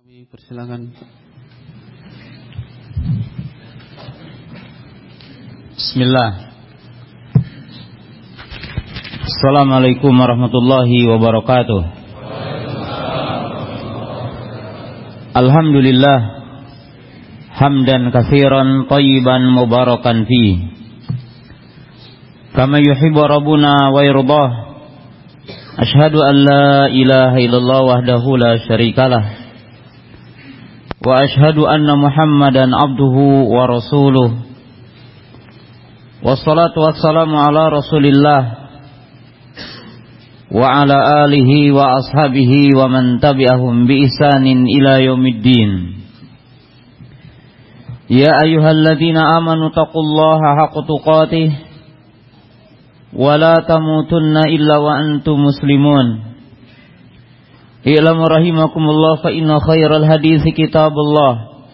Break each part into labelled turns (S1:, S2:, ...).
S1: Kami persilakan.
S2: Bismillah. Assalamualaikum warahmatullahi wabarakatuh. Alhamdulillah hamdan katsiran tayyiban mubarakan fi. Kama yuhibbu rabbuna wa yardah. Ashhadu an la ilaha illallah wahdahu la syarikalah. Wa ashhadu anna Muhammadan abduhu wa rasuluh. Wassalatu wassalamu ala rasulillah Wa ala alihi wa ashabihi wa man tabi'ahum bi ihsanin ila yaumiddin Ya ayyuhalladzina amanu taqullaha haqqa tuqatih Wa la tamutunna illa wa antum muslimun I'lamu rahimakumullah fa inna khairal hadisi kitabullah.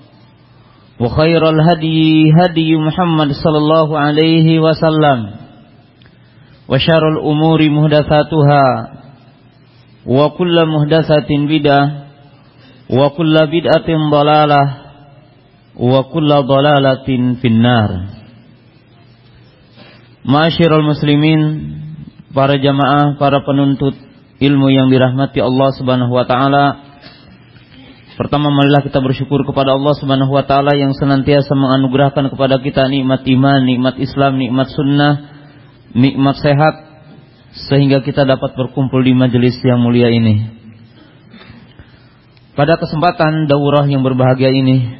S2: Wa khairal hadi hadi Muhammad sallallahu alaihi wasallam. Wa syarrul umuri muhdatsatuha. Wa kullu muhdatsatin bid'ah. Wa kullu bid'atin dalalah. Wa kullu dalalatin finnar. Ma'asyiral muslimin para jamaah para penuntut ilmu yang dirahmati Allah subhanahu wa ta'ala Pertama marilah kita bersyukur kepada Allah Subhanahu wa taala yang senantiasa menganugerahkan kepada kita nikmat iman, nikmat Islam, nikmat sunnah, nikmat sehat sehingga kita dapat berkumpul di majelis yang mulia ini. Pada kesempatan daurah yang berbahagia ini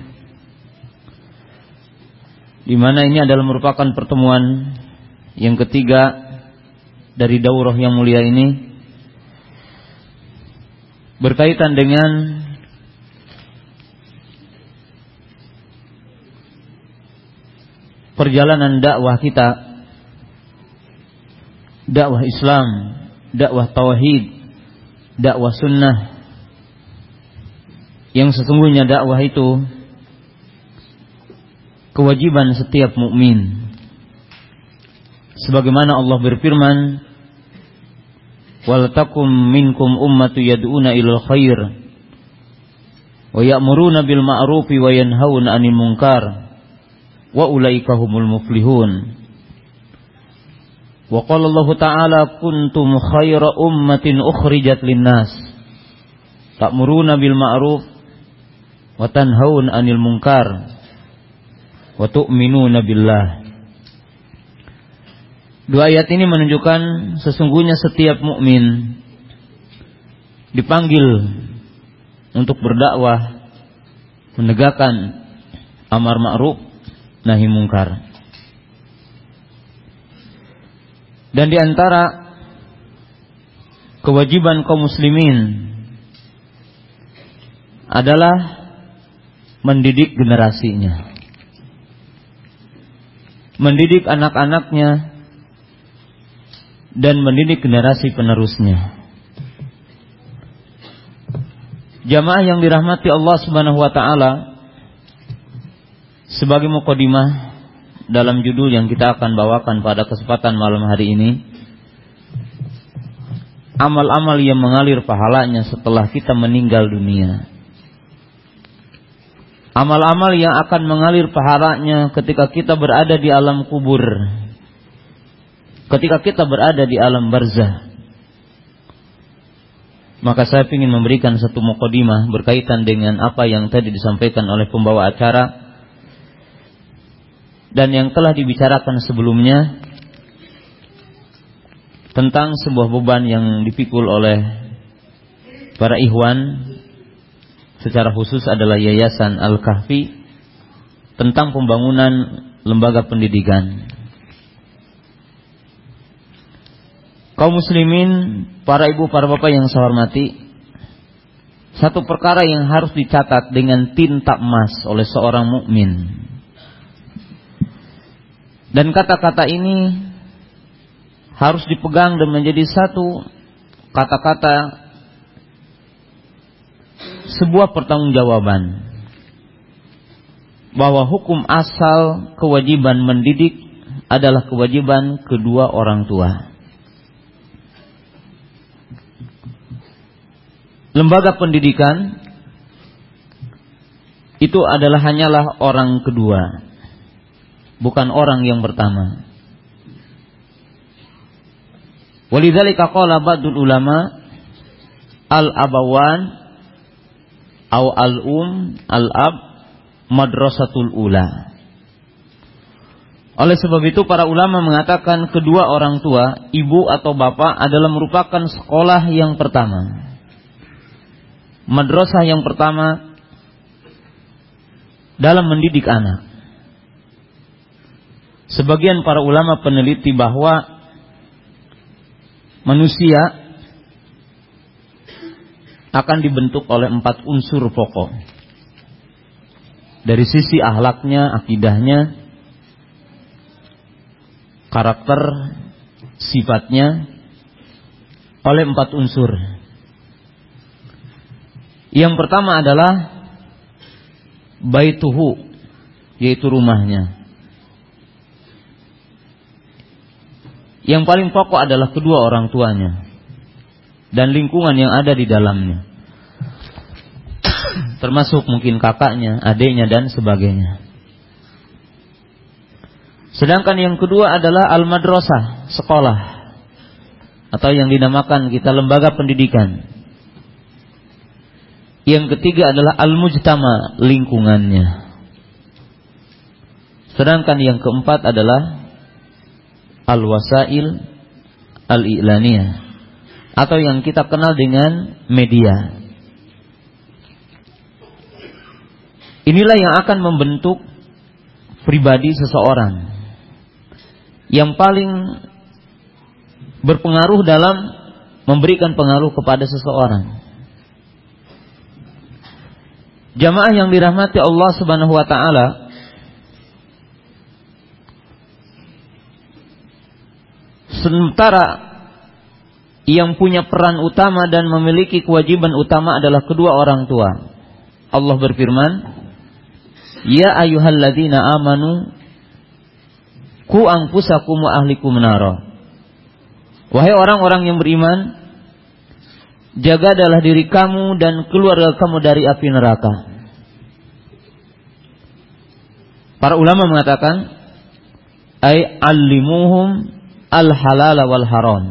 S2: di mana ini adalah merupakan pertemuan yang ketiga dari daurah yang mulia ini berkaitan dengan perjalanan dakwah kita dakwah Islam dakwah tauhid dakwah sunnah. Yang sesungguhnya dakwah itu kewajiban setiap mukmin. Sebagaimana Allah berfirman wal takum minkum ummatu yad'una ilal khair wa ya'muruna bil ma'rufi wa yanhauna 'anil munkar wa ulaika humul muflihun. Wa qala Allah Ta'ala kuntum khaira ummatin ukhrijat linnas ta'muruna bil ma'ruf wa tanhaun 'anil munkar wa tu'minuna billah. Dua ayat ini menunjukkan sesungguhnya setiap mukmin dipanggil untuk berdakwah, menegakkan amar ma'ruf nahi mungkar. Dan di antara kewajiban kaum muslimin adalah mendidik generasinya. Mendidik anak-anaknya dan mendidik generasi penerusnya. Jamaah yang dirahmati Allah Subhanahu wa taala, sebagai mukadimah dalam judul yang kita akan bawakan pada kesempatan malam hari ini amal-amal yang mengalir pahalanya setelah kita meninggal dunia amal-amal yang akan mengalir pahalanya ketika kita berada di alam kubur ketika kita berada di alam barzah maka saya ingin memberikan satu mukadimah berkaitan dengan apa yang tadi disampaikan oleh pembawa acara dan yang telah dibicarakan sebelumnya tentang sebuah beban yang dipikul oleh para ikhwan secara khusus adalah Yayasan Al-Kahfi tentang pembangunan lembaga pendidikan. Kaum muslimin, para ibu, para bapak yang saya hormati, satu perkara yang harus dicatat dengan tinta emas oleh seorang mukmin dan kata-kata ini harus dipegang dan menjadi satu kata-kata sebuah pertanggungjawaban bahwa hukum asal kewajiban mendidik adalah kewajiban kedua orang tua. Lembaga pendidikan itu adalah hanyalah orang kedua, bukan orang yang pertama. Walidzalika qala ba'dul ulama al-abawan au al-um al-ab madrasatul ula. Oleh sebab itu para ulama mengatakan kedua orang tua, ibu atau bapak adalah merupakan sekolah yang pertama. Madrasah yang pertama dalam mendidik anak. Sebagian para ulama peneliti bahwa manusia akan dibentuk oleh empat unsur pokok. Dari sisi ahlaknya, akidahnya, karakter sifatnya oleh empat unsur. Yang pertama adalah baituhu yaitu rumahnya. Yang paling pokok adalah kedua orang tuanya dan lingkungan yang ada di dalamnya. Termasuk mungkin kakaknya, adiknya dan sebagainya. Sedangkan yang kedua adalah al-madrasah, sekolah. Atau yang dinamakan kita lembaga pendidikan. Yang ketiga adalah al-mujtama, lingkungannya. Sedangkan yang keempat adalah al-wasail al-i'laniyah. Atau yang kita kenal dengan media. Inilah yang akan membentuk pribadi seseorang yang paling berpengaruh dalam memberikan pengaruh kepada seseorang. Jamaah yang dirahmati Allah Subhanahu wa taala sementara yang punya peran utama dan memiliki kewajiban utama adalah kedua orang tua. Allah berfirman, "Ya ayyuhalladzina amanu Ku angfusakum wa ahlikum nara. Wahai orang-orang yang beriman, jaga adalah diri kamu dan keluarga kamu dari api neraka. Para ulama mengatakan, ay allimuhum al halal wal haram.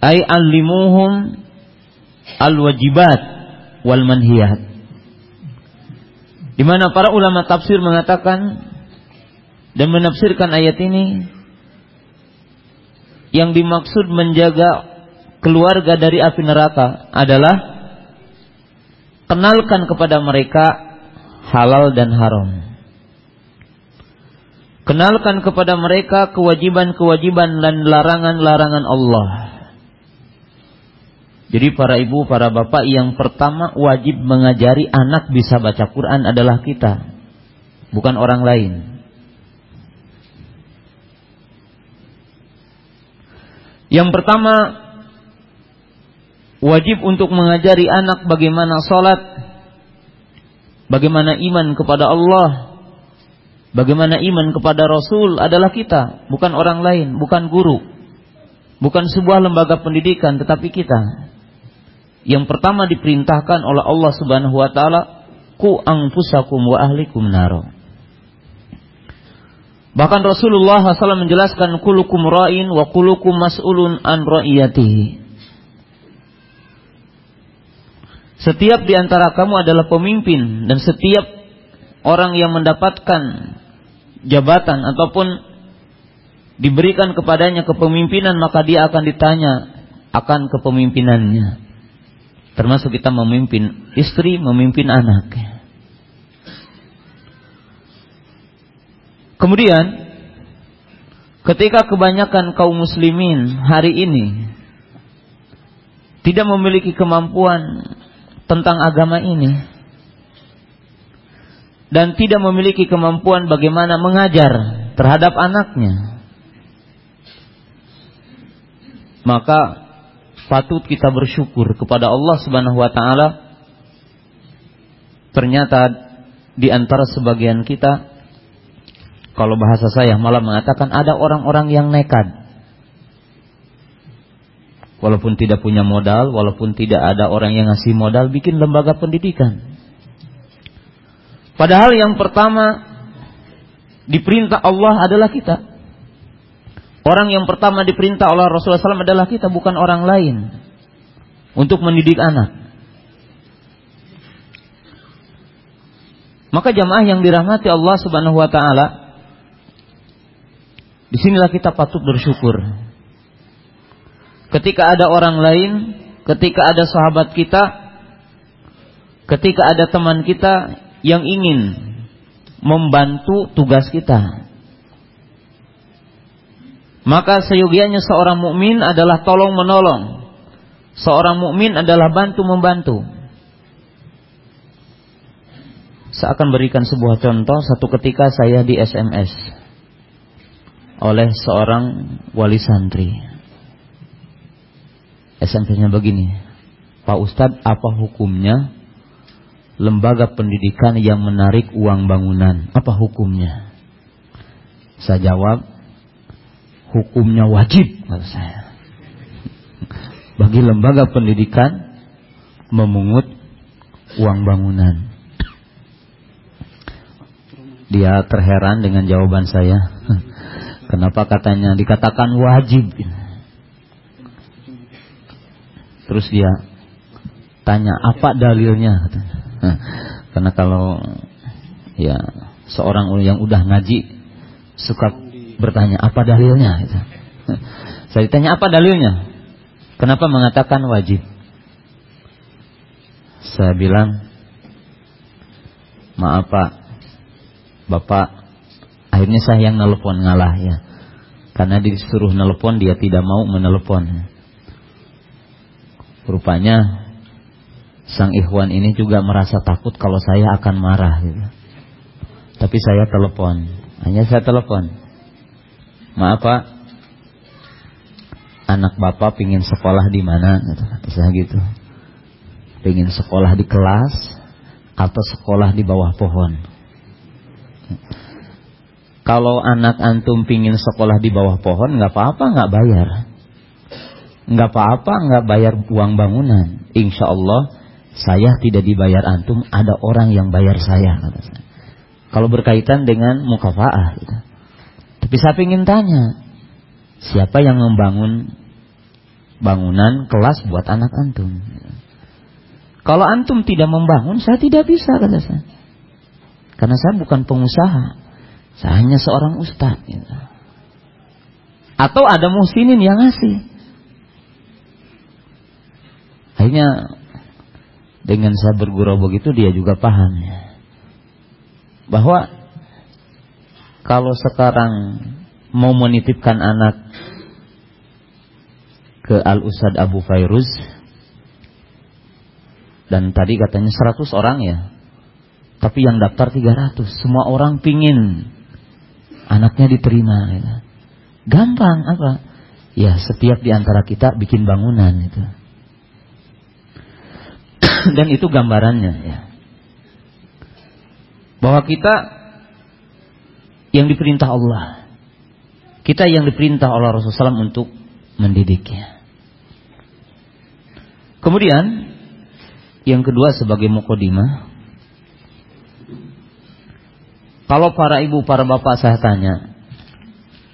S2: Ay allimuhum al wajibat wal manhiyat. Di mana para ulama tafsir mengatakan dan menafsirkan ayat ini yang dimaksud menjaga keluarga dari api neraka adalah kenalkan kepada mereka halal dan haram. Kenalkan kepada mereka kewajiban-kewajiban dan larangan-larangan Allah. Jadi para ibu, para bapak yang pertama wajib mengajari anak bisa baca Quran adalah kita, bukan orang lain. Yang pertama, wajib untuk mengajari anak bagaimana sholat, bagaimana iman kepada Allah, bagaimana iman kepada Rasul adalah kita, bukan orang lain, bukan guru, bukan sebuah lembaga pendidikan, tetapi kita. Yang pertama diperintahkan oleh Allah Subhanahu wa taala, ku angfusakum wa ahlikum naro. Bahkan Rasulullah SAW menjelaskan kulukum ra'in wa kulukum mas'ulun an ra'iyatihi. Setiap di antara kamu adalah pemimpin dan setiap orang yang mendapatkan jabatan ataupun diberikan kepadanya kepemimpinan maka dia akan ditanya akan kepemimpinannya. Termasuk kita memimpin istri, memimpin anak. Kemudian ketika kebanyakan kaum muslimin hari ini tidak memiliki kemampuan tentang agama ini. Dan tidak memiliki kemampuan bagaimana mengajar terhadap anaknya. Maka patut kita bersyukur kepada Allah Subhanahu wa taala. Ternyata di antara sebagian kita kalau bahasa saya malah mengatakan ada orang-orang yang nekat. Walaupun tidak punya modal, walaupun tidak ada orang yang ngasih modal, bikin lembaga pendidikan. Padahal yang pertama diperintah Allah adalah kita. Orang yang pertama diperintah oleh Rasulullah SAW adalah kita, bukan orang lain. Untuk mendidik anak. Maka jamaah yang dirahmati Allah Subhanahu wa taala di sinilah kita patut bersyukur. Ketika ada orang lain, ketika ada sahabat kita, ketika ada teman kita yang ingin membantu tugas kita. Maka seyogianya seorang mukmin adalah tolong menolong. Seorang mukmin adalah bantu membantu. Saya akan berikan sebuah contoh satu ketika saya di SMS oleh seorang wali santri. SMS-nya begini, Pak Ustadz apa hukumnya lembaga pendidikan yang menarik uang bangunan? Apa hukumnya? Saya jawab, hukumnya wajib, kata saya. Bagi lembaga pendidikan memungut uang bangunan. Dia terheran dengan jawaban saya. Kenapa katanya dikatakan wajib? Terus dia tanya apa dalilnya? Karena kalau ya seorang yang udah ngaji suka bertanya apa dalilnya? Saya ditanya apa dalilnya? Kenapa mengatakan wajib? Saya bilang maaf pak Bapak akhirnya saya yang nelpon ngalah ya. Karena disuruh nelpon dia tidak mau menelpon. Rupanya sang ikhwan ini juga merasa takut kalau saya akan marah gitu. Tapi saya telepon. Hanya saya telepon. Maaf Pak. Anak Bapak pingin sekolah di mana gitu. Saya gitu. Pingin sekolah di kelas atau sekolah di bawah pohon. Kalau anak antum pingin sekolah di bawah pohon, nggak apa-apa, nggak bayar. Nggak apa-apa, nggak bayar uang bangunan. Insya Allah, saya tidak dibayar antum, ada orang yang bayar saya. Kalau berkaitan dengan mukafaah. Gitu. Tapi saya ingin tanya, siapa yang membangun bangunan kelas buat anak antum? Kalau antum tidak membangun, saya tidak bisa, kata saya. Karena saya bukan pengusaha. Saya hanya seorang ustaz. Gitu. Atau ada muhsinin yang ngasih. Akhirnya dengan saya bergurau begitu dia juga paham. Bahwa kalau sekarang mau menitipkan anak ke Al Ustad Abu Fairuz dan tadi katanya 100 orang ya. Tapi yang daftar 300, semua orang pingin anaknya diterima. Ya. Gampang apa? Ya setiap di antara kita bikin bangunan itu. Dan itu gambarannya ya. Bahwa kita yang diperintah Allah. Kita yang diperintah oleh Rasulullah SAW untuk mendidiknya. Kemudian yang kedua sebagai mukodimah kalau para ibu, para bapak saya tanya,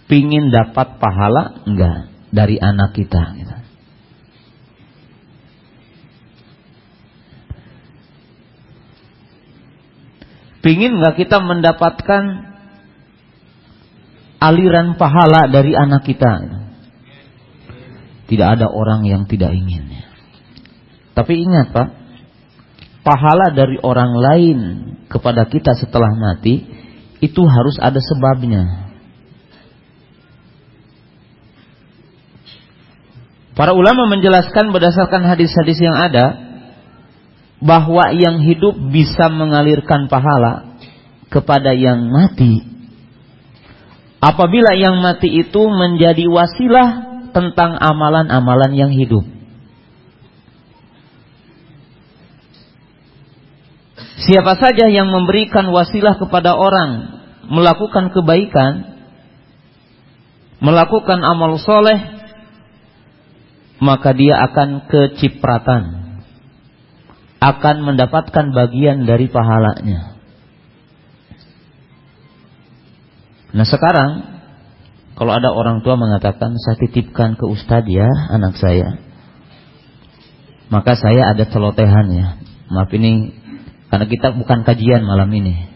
S2: pingin dapat pahala enggak dari anak kita? Gitu. Pingin enggak kita mendapatkan aliran pahala dari anak kita? Tidak ada orang yang tidak ingin. Tapi ingat Pak, pahala dari orang lain kepada kita setelah mati itu harus ada sebabnya. Para ulama menjelaskan berdasarkan hadis-hadis yang ada bahwa yang hidup bisa mengalirkan pahala kepada yang mati. Apabila yang mati itu menjadi wasilah tentang amalan-amalan yang hidup. Siapa saja yang memberikan wasilah kepada orang melakukan kebaikan, melakukan amal soleh, maka dia akan kecipratan, akan mendapatkan bagian dari pahalanya. Nah sekarang kalau ada orang tua mengatakan saya titipkan ke ustadz ya anak saya. Maka saya ada celotehan ya. Maaf ini karena kita bukan kajian malam ini.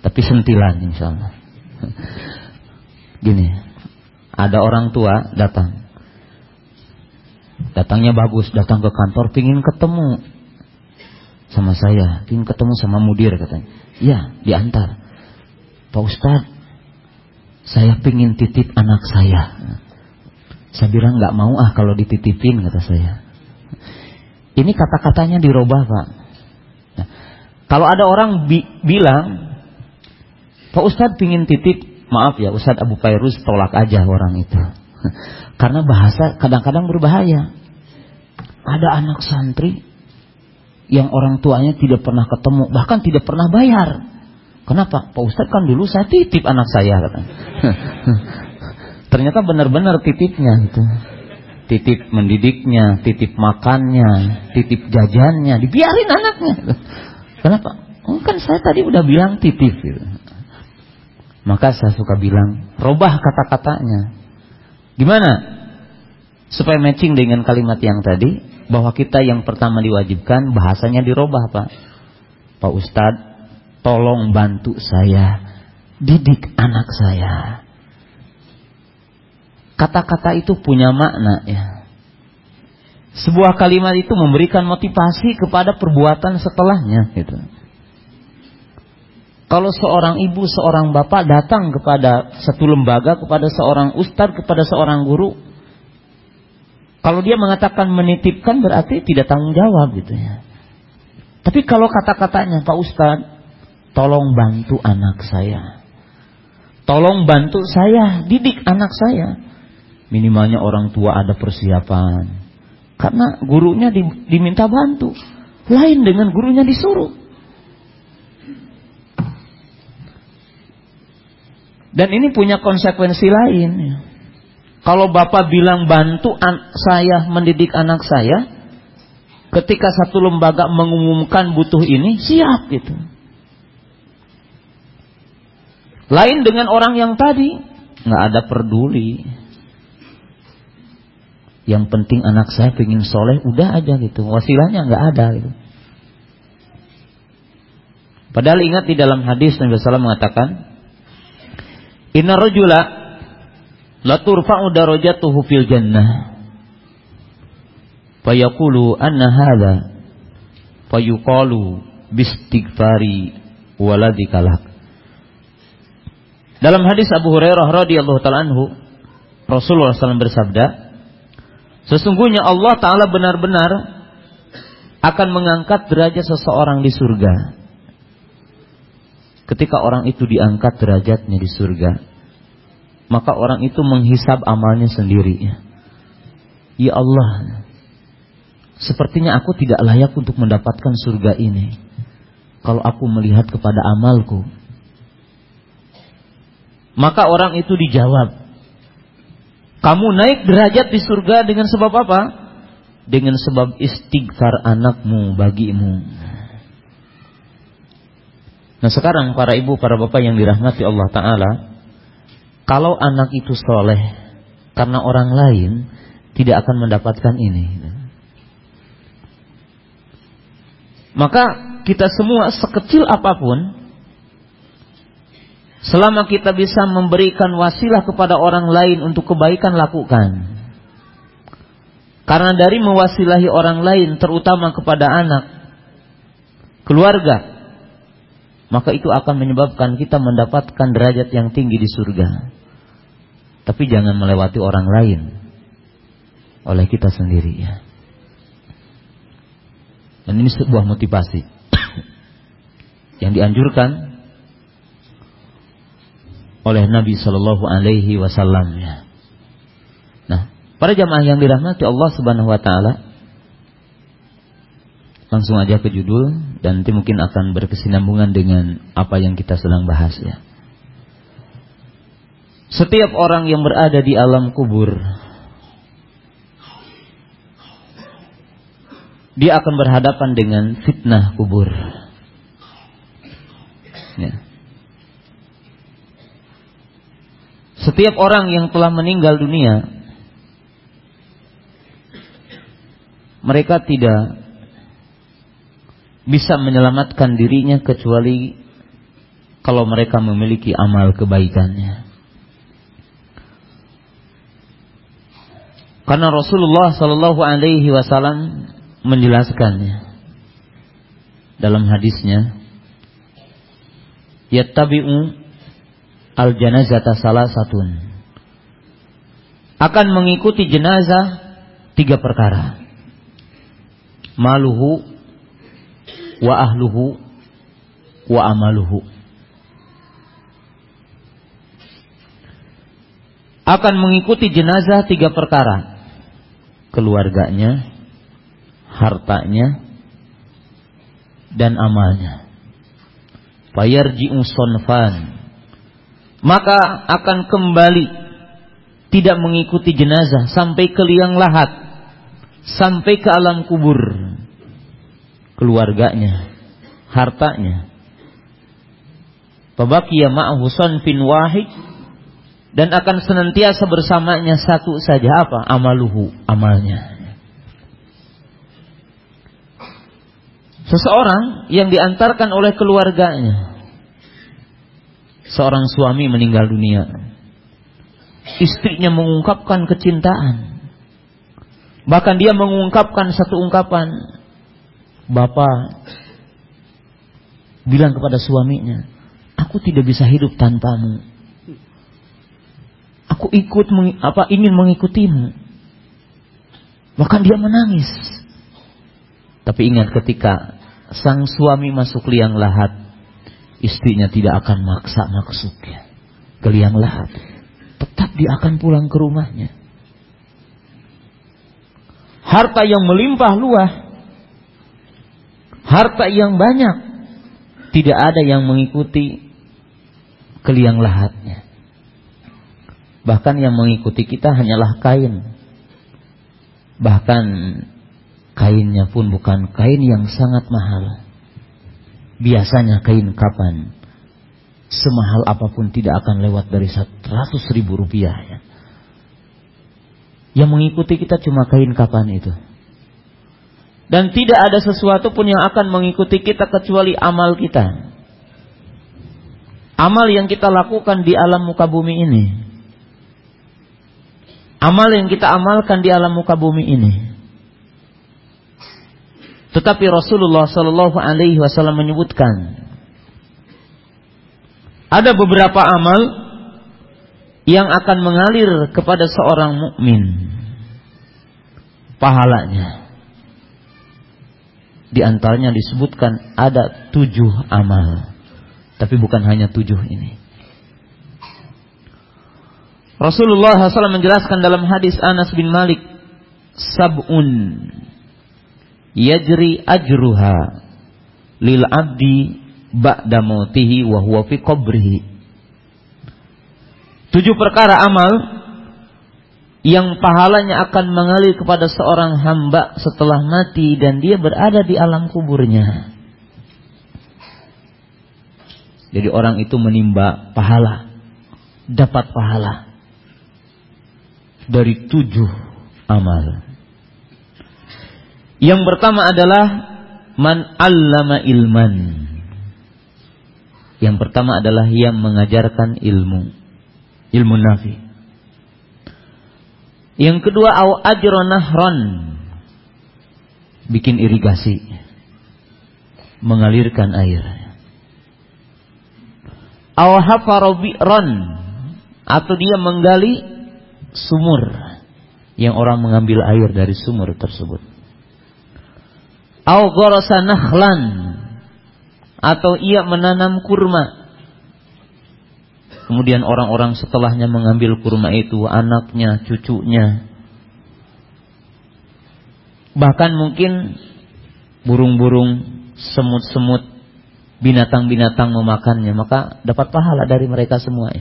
S2: Tapi sentilan insya Allah. Gini, ada orang tua datang. Datangnya bagus, datang ke kantor, pingin ketemu sama saya, pingin ketemu sama mudir katanya. Ya, diantar. Pak Ustadz, saya pingin titip anak saya. Saya bilang nggak mau ah kalau dititipin kata saya. Ini kata-katanya dirubah pak. Nah, kalau ada orang bi bilang, Pak Ustadz pingin titip, maaf ya Ustadz Abu Fairuz tolak aja orang itu. Karena bahasa kadang-kadang berbahaya. Ada anak santri yang orang tuanya tidak pernah ketemu, bahkan tidak pernah bayar. Kenapa? Pak Ustadz kan dulu saya titip anak saya. Ternyata benar-benar titipnya itu. Titip mendidiknya, titip makannya, titip jajannya, dibiarin anaknya. Kenapa? Oh, kan saya tadi udah bilang titip gitu. Maka saya suka bilang, robah kata-katanya. Gimana? Supaya matching dengan kalimat yang tadi, bahwa kita yang pertama diwajibkan bahasanya dirobah, Pak. Pak Ustadz, tolong bantu saya didik anak saya. Kata-kata itu punya makna ya. Sebuah kalimat itu memberikan motivasi kepada perbuatan setelahnya gitu. Kalau seorang ibu, seorang bapak datang kepada satu lembaga, kepada seorang ustadz, kepada seorang guru, kalau dia mengatakan menitipkan berarti tidak tanggung jawab gitu ya. Tapi kalau kata-katanya Pak Ustadz, Tolong bantu anak saya. Tolong bantu saya, didik anak saya. Minimalnya orang tua ada persiapan. Karena gurunya diminta bantu. Lain dengan gurunya disuruh. Dan ini punya konsekuensi lain. Kalau bapak bilang bantu saya mendidik anak saya, ketika satu lembaga mengumumkan butuh ini, siap gitu. Lain dengan orang yang tadi, nggak ada peduli. Yang penting anak saya pengen soleh, udah aja gitu. Wasilahnya nggak ada gitu. Padahal ingat di dalam hadis Nabi SAW mengatakan, Inna la turfa'u darajatuhu fil jannah. Fayaqulu anna hadha fayuqalu bistighfari waladikalak. Dalam hadis Abu Hurairah radhiyallahu taala anhu, Rasulullah SAW bersabda, sesungguhnya Allah taala benar-benar akan mengangkat derajat seseorang di surga. Ketika orang itu diangkat derajatnya di surga, maka orang itu menghisab amalnya sendiri. Ya Allah, sepertinya aku tidak layak untuk mendapatkan surga ini. Kalau aku melihat kepada amalku, maka orang itu dijawab, kamu naik derajat di surga dengan sebab apa? Dengan sebab istighfar anakmu bagimu. Nah sekarang para ibu, para bapak yang dirahmati Allah Ta'ala, kalau anak itu soleh karena orang lain, tidak akan mendapatkan ini. Maka kita semua sekecil apa pun Selama kita bisa memberikan wasilah kepada orang lain untuk kebaikan lakukan. Karena dari mewasilahi orang lain terutama kepada anak, keluarga, maka itu akan menyebabkan kita mendapatkan derajat yang tinggi di surga. Tapi jangan melewati orang lain oleh kita sendiri ya. Dan ini sebuah motivasi yang dianjurkan oleh Nabi Shallallahu Alaihi Wasallam. Nah, para jamaah yang dirahmati Allah Subhanahu Wa Taala, langsung aja ke judul dan nanti mungkin akan berkesinambungan dengan apa yang kita sedang bahas ya. Setiap orang yang berada di alam kubur dia akan berhadapan dengan fitnah kubur. Ya. Setiap orang yang telah meninggal dunia mereka tidak bisa menyelamatkan dirinya kecuali kalau mereka memiliki amal kebaikannya. Karena Rasulullah Shallallahu Alaihi Wasallam menjelaskannya dalam hadisnya, yattabi'u al janazata salah satun akan mengikuti jenazah tiga perkara maluhu wa ahluhu wa amaluhu. Akan mengikuti jenazah tiga perkara. Keluarganya hartanya dan amalnya. Fayarji'u sonfan. Maka akan kembali tidak mengikuti jenazah sampai ke liang lahat sampai ke alam kubur keluarganya hartanya Fabakiya ma'ahu fin wahid dan akan senantiasa bersamanya satu saja apa amaluhu amalnya seseorang yang diantarkan oleh keluarganya seorang suami meninggal dunia. Istrinya mengungkapkan kecintaan. Bahkan dia mengungkapkan satu ungkapan. Bapak bilang kepada suaminya, aku tidak bisa hidup tanpamu. Aku ikut apa ingin mengikutimu. Bahkan dia menangis. Tapi ingat ketika sang suami masuk liang lahat, istrinya tidak akan maksa maksudnya ke liang lahat. Tetap dia akan pulang ke rumahnya. Harta yang melimpah luah, harta yang banyak, tidak ada yang mengikuti ke liang lahatnya. Bahkan yang mengikuti kita hanyalah kain. Bahkan kainnya pun bukan kain yang sangat mahal biasanya kain kapan semahal apa pun tidak akan lewat dari 100 ribu rupiah ya. Yang mengikuti kita cuma kain kapan itu. Dan tidak ada sesuatu pun yang akan mengikuti kita kecuali amal kita. Amal yang kita lakukan di alam muka bumi ini. Amal yang kita amalkan di alam muka bumi ini. Tetapi Rasulullah Shallallahu Alaihi Wasallam menyebutkan ada beberapa amal yang akan mengalir kepada seorang mukmin pahalanya. Di antaranya disebutkan ada tujuh amal, tapi bukan hanya tujuh ini. Rasulullah SAW menjelaskan dalam hadis Anas bin Malik, sabun yajri ajruha lil abdi ba'da mautihi wa huwa fi qabrihi. Tujuh perkara amal yang pahalanya akan mengalir kepada seorang hamba setelah mati dan dia berada di alam kuburnya. Jadi orang itu menimba pahala, dapat pahala dari tujuh amal. Yang pertama adalah man allama ilman. Yang pertama adalah yang mengajarkan ilmu. Ilmu nafi. Yang kedua au ajronahron. Bikin irigasi. Mengalirkan air. Au hafarobi'ron. Atau dia menggali sumur. Yang orang mengambil air dari sumur tersebut. Au nakhlan atau ia menanam kurma. Kemudian orang-orang setelahnya mengambil kurma itu, anaknya, cucunya. Bahkan mungkin burung-burung, semut-semut, binatang-binatang memakannya, maka dapat pahala dari mereka semua.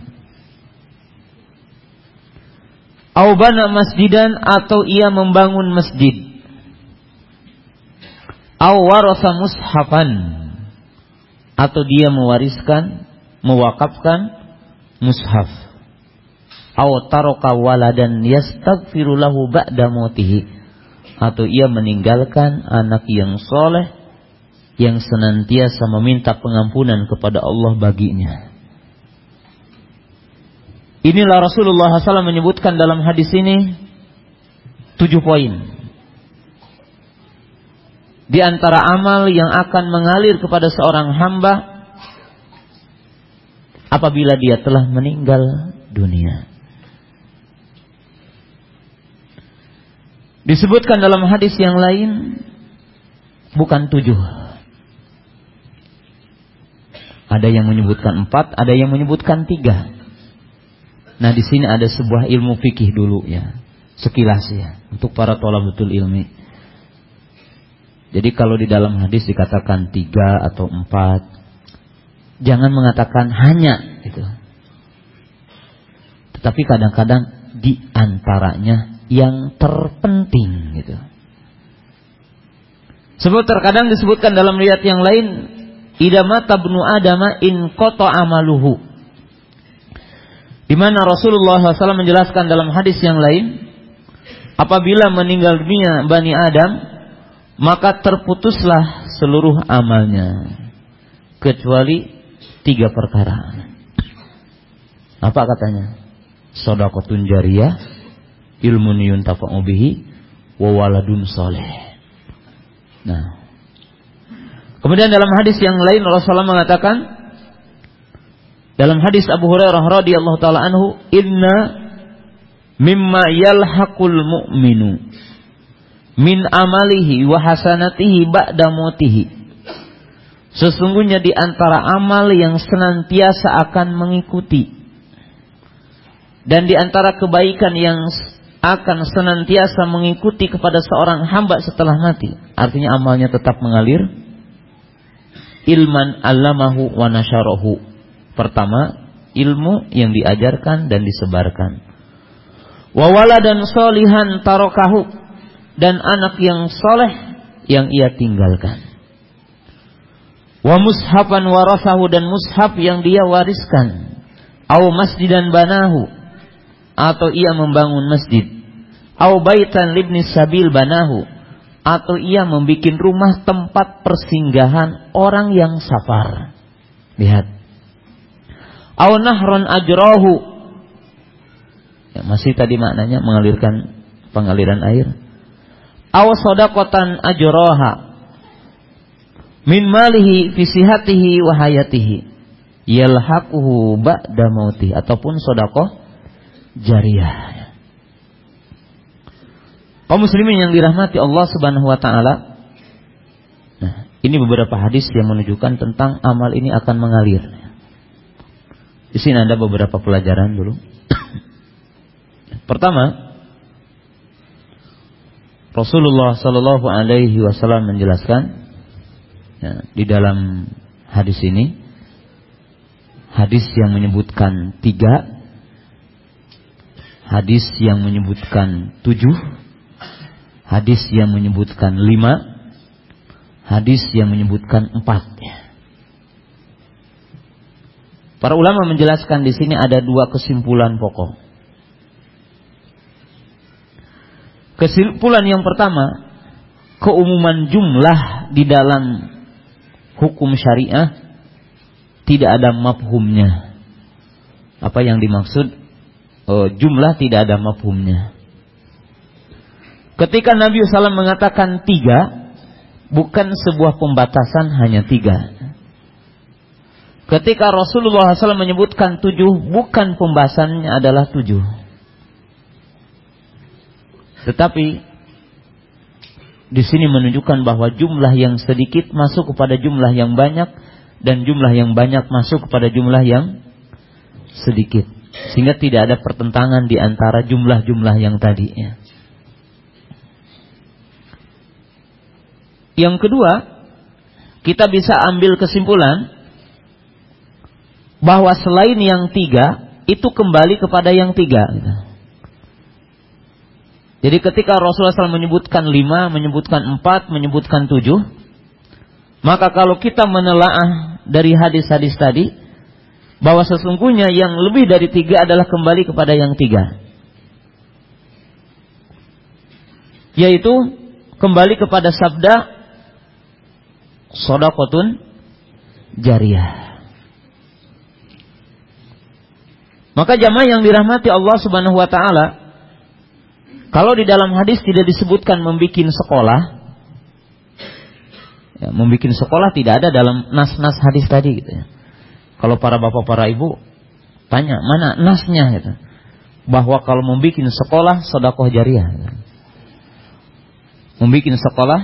S2: Aubana masjidan atau ia membangun masjid awarasa mushafan atau dia mewariskan mewakafkan mushaf aw taraka waladan yastaghfiru lahu ba'da mautihi atau ia meninggalkan anak yang soleh yang senantiasa meminta pengampunan kepada Allah baginya. Inilah Rasulullah SAW menyebutkan dalam hadis ini tujuh poin. Di antara amal yang akan mengalir kepada seorang hamba apabila dia telah meninggal dunia. Disebutkan dalam hadis yang lain bukan tujuh. Ada yang menyebutkan empat, ada yang menyebutkan tiga. Nah di sini ada sebuah ilmu fikih dulu ya, sekilas ya, untuk para betul ilmi. Jadi kalau di dalam hadis dikatakan tiga atau empat, jangan mengatakan hanya gitu. Tetapi kadang-kadang di antaranya yang terpenting gitu. Sebab terkadang disebutkan dalam riwayat yang lain, idamata bnu adama in koto amaluhu di mana Rasulullah SAW menjelaskan dalam hadis yang lain, apabila meninggal dunia Bani Adam, maka terputuslah seluruh amalnya. Kecuali tiga perkara. Apa katanya? Sodakotun jariyah, ilmu niyun wawaladun soleh. Nah. Kemudian dalam hadis yang lain Rasulullah mengatakan, dalam hadis Abu Hurairah radhiyallahu taala anhu, "Inna mimma yalhaqul mu'minu min amalihi wa hasanatihi ba'da mautihi." Sesungguhnya di antara amal yang senantiasa akan mengikuti dan di antara kebaikan yang akan senantiasa mengikuti kepada seorang hamba setelah mati. Artinya amalnya tetap mengalir. Ilman allamahu wa nasyarahu Pertama, ilmu yang diajarkan dan disebarkan. Wawala dan solihan tarokahu dan anak yang soleh yang ia tinggalkan. Wa mushafan warasahu dan mushaf yang dia wariskan. Au masjidan banahu atau ia membangun masjid. Au baitan libni sabil banahu atau ia membuat rumah tempat persinggahan orang yang safar. Lihat, Au nahron ajrohu. Ya, masih tadi maknanya mengalirkan pengaliran air. Au sodakotan ajroha. Min malihi fisihatihi wahayatihi. Yalhaquhu ba'da mauti. Ataupun sodakoh jariyah. Kaum muslimin yang dirahmati Allah subhanahu wa ta'ala. Nah, ini beberapa hadis yang menunjukkan tentang amal ini akan mengalir. Di sini ada beberapa pelajaran dulu. Pertama, Rasulullah Shallallahu Alaihi Wasallam menjelaskan ya, di dalam hadis ini, hadis yang menyebutkan tiga, hadis yang menyebutkan tujuh, hadis yang menyebutkan lima, hadis yang menyebutkan empat. Para ulama menjelaskan di sini ada dua kesimpulan pokok. Kesimpulan yang pertama, keumuman jumlah di dalam hukum syariah tidak ada mafhumnya. Apa yang dimaksud oh, jumlah tidak ada mafhumnya. Ketika Nabi SAW mengatakan tiga, bukan sebuah pembatasan hanya tiga. Ketika Rasulullah SAW menyebutkan tujuh, bukan pembahasannya adalah tujuh. Tetapi di sini menunjukkan bahwa jumlah yang sedikit masuk kepada jumlah yang banyak dan jumlah yang banyak masuk kepada jumlah yang sedikit. Sehingga tidak ada pertentangan di antara jumlah-jumlah yang tadi. Ya. Yang kedua, kita bisa ambil kesimpulan bahwa selain yang tiga itu kembali kepada yang tiga. Jadi ketika Rasulullah SAW menyebutkan lima, menyebutkan empat, menyebutkan tujuh, maka kalau kita menelaah dari hadis-hadis tadi, bahwa sesungguhnya yang lebih dari tiga adalah kembali kepada yang tiga. Yaitu kembali kepada sabda sodakotun jariah. Maka jamaah yang dirahmati Allah Subhanahu wa taala kalau di dalam hadis tidak disebutkan membuat sekolah ya, membuat sekolah tidak ada dalam nas-nas hadis tadi gitu ya. Kalau para bapak para ibu tanya mana nasnya gitu. Bahwa kalau membuat sekolah sodakoh jariah. Gitu. Membuat sekolah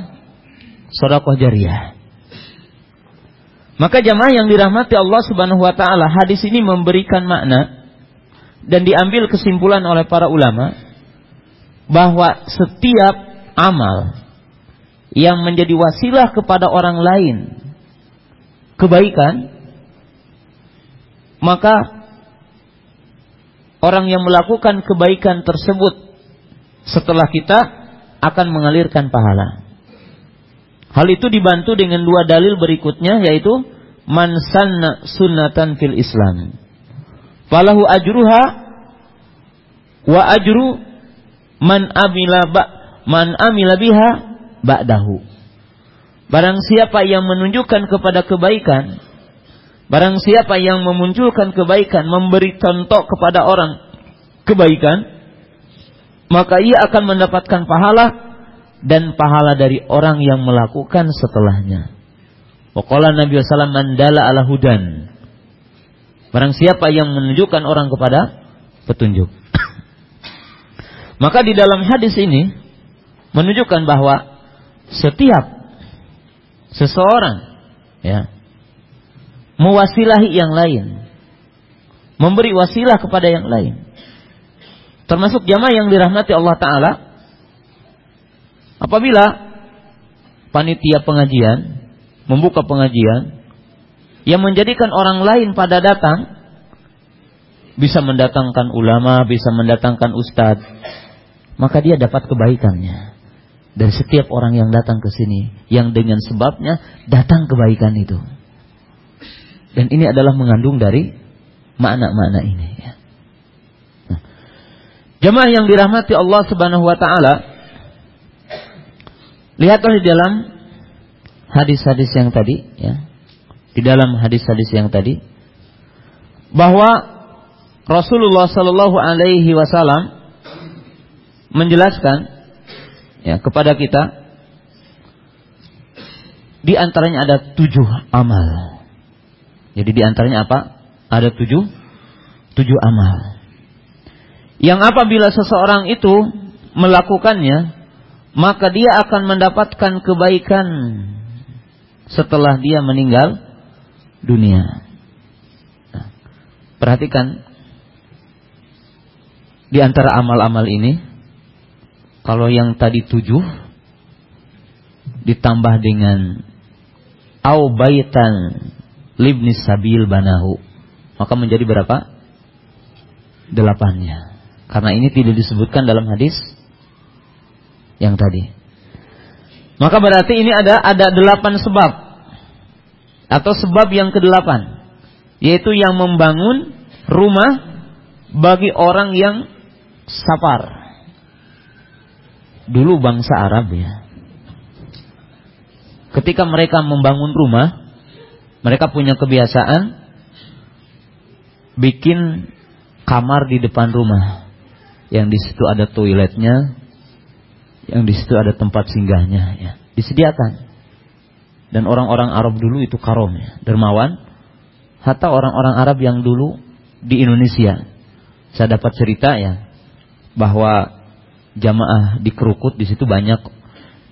S2: sodakoh jariah. Maka jamaah yang dirahmati Allah Subhanahu wa taala, hadis ini memberikan makna dan diambil kesimpulan oleh para ulama bahwa setiap amal yang menjadi wasilah kepada orang lain kebaikan maka orang yang melakukan kebaikan tersebut setelah kita akan mengalirkan pahala. Hal itu dibantu dengan dua dalil berikutnya yaitu man sanna sunnatan fil Islam. Falahu ajruha wa ajru man amila ba man amila biha ba'dahu. Barang siapa yang menunjukkan kepada kebaikan Barang siapa yang memunculkan kebaikan, memberi contoh kepada orang kebaikan, maka ia akan mendapatkan pahala dan pahala dari orang yang melakukan setelahnya. Pokoknya Nabi SAW mandala ala hudan. Barang siapa yang menunjukkan orang kepada petunjuk. Maka di dalam hadis ini menunjukkan bahwa setiap seseorang ya mewasilahi yang lain. Memberi wasilah kepada yang lain. Termasuk jamaah yang dirahmati Allah Ta'ala. Apabila panitia pengajian, membuka pengajian, yang menjadikan orang lain pada datang, bisa mendatangkan ulama, bisa mendatangkan ustadz, maka dia dapat kebaikannya. Dari setiap orang yang datang ke sini, yang dengan sebabnya datang kebaikan itu. Dan ini adalah mengandung dari makna-makna ini. Ya. Nah, jemaah yang dirahmati Allah Subhanahu Wa Taala, lihatlah di dalam hadis-hadis yang tadi, ya, di dalam hadis-hadis yang tadi, bahwa Rasulullah Shallallahu Alaihi Wasallam menjelaskan ya kepada kita di antaranya ada tujuh amal jadi di antaranya apa? Ada tujuh, tujuh amal. Yang apabila seseorang itu melakukannya, maka dia akan mendapatkan kebaikan setelah dia meninggal dunia. Nah, perhatikan di antara amal-amal ini, kalau yang tadi tujuh ditambah dengan au baitan libni sabil banahu. Maka menjadi berapa? Delapannya. Karena ini tidak disebutkan dalam hadis yang tadi. Maka berarti ini ada ada delapan sebab atau sebab yang kedelapan, yaitu yang membangun rumah bagi orang yang safar. Dulu bangsa Arab ya. Ketika mereka membangun rumah, mereka punya kebiasaan bikin kamar di depan rumah. Yang di situ ada toiletnya, yang di situ ada tempat singgahnya ya. Disediakan. Dan orang-orang Arab dulu itu karom ya, dermawan. Hatta orang-orang Arab yang dulu di Indonesia. Saya dapat cerita ya bahwa jamaah di Kerukut di situ banyak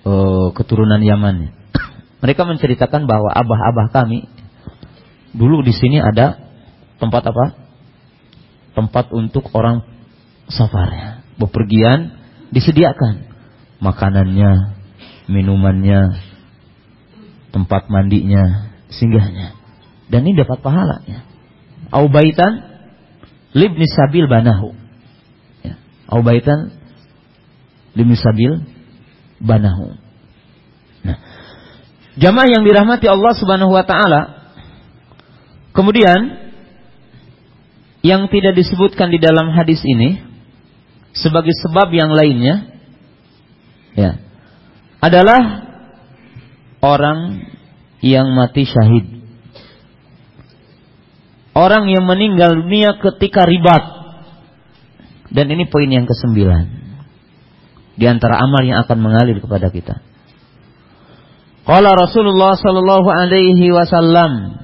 S2: uh, keturunan Yaman. Mereka menceritakan bahwa abah-abah kami Dulu di sini ada tempat apa? Tempat untuk orang safar. Bepergian disediakan makanannya, minumannya, tempat mandinya, singgahnya. Dan ini dapat pahalanya. Aubaitan libni sabil banahu. Ya. Aubaitan libni sabil banahu. Nah, jamaah yang dirahmati Allah Subhanahu wa taala, Kemudian yang tidak disebutkan di dalam hadis ini sebagai sebab yang lainnya ya adalah orang yang mati syahid. Orang yang meninggal dunia ketika ribat. Dan ini poin yang kesembilan. Di antara amal yang akan mengalir kepada kita. Qala Rasulullah sallallahu alaihi wasallam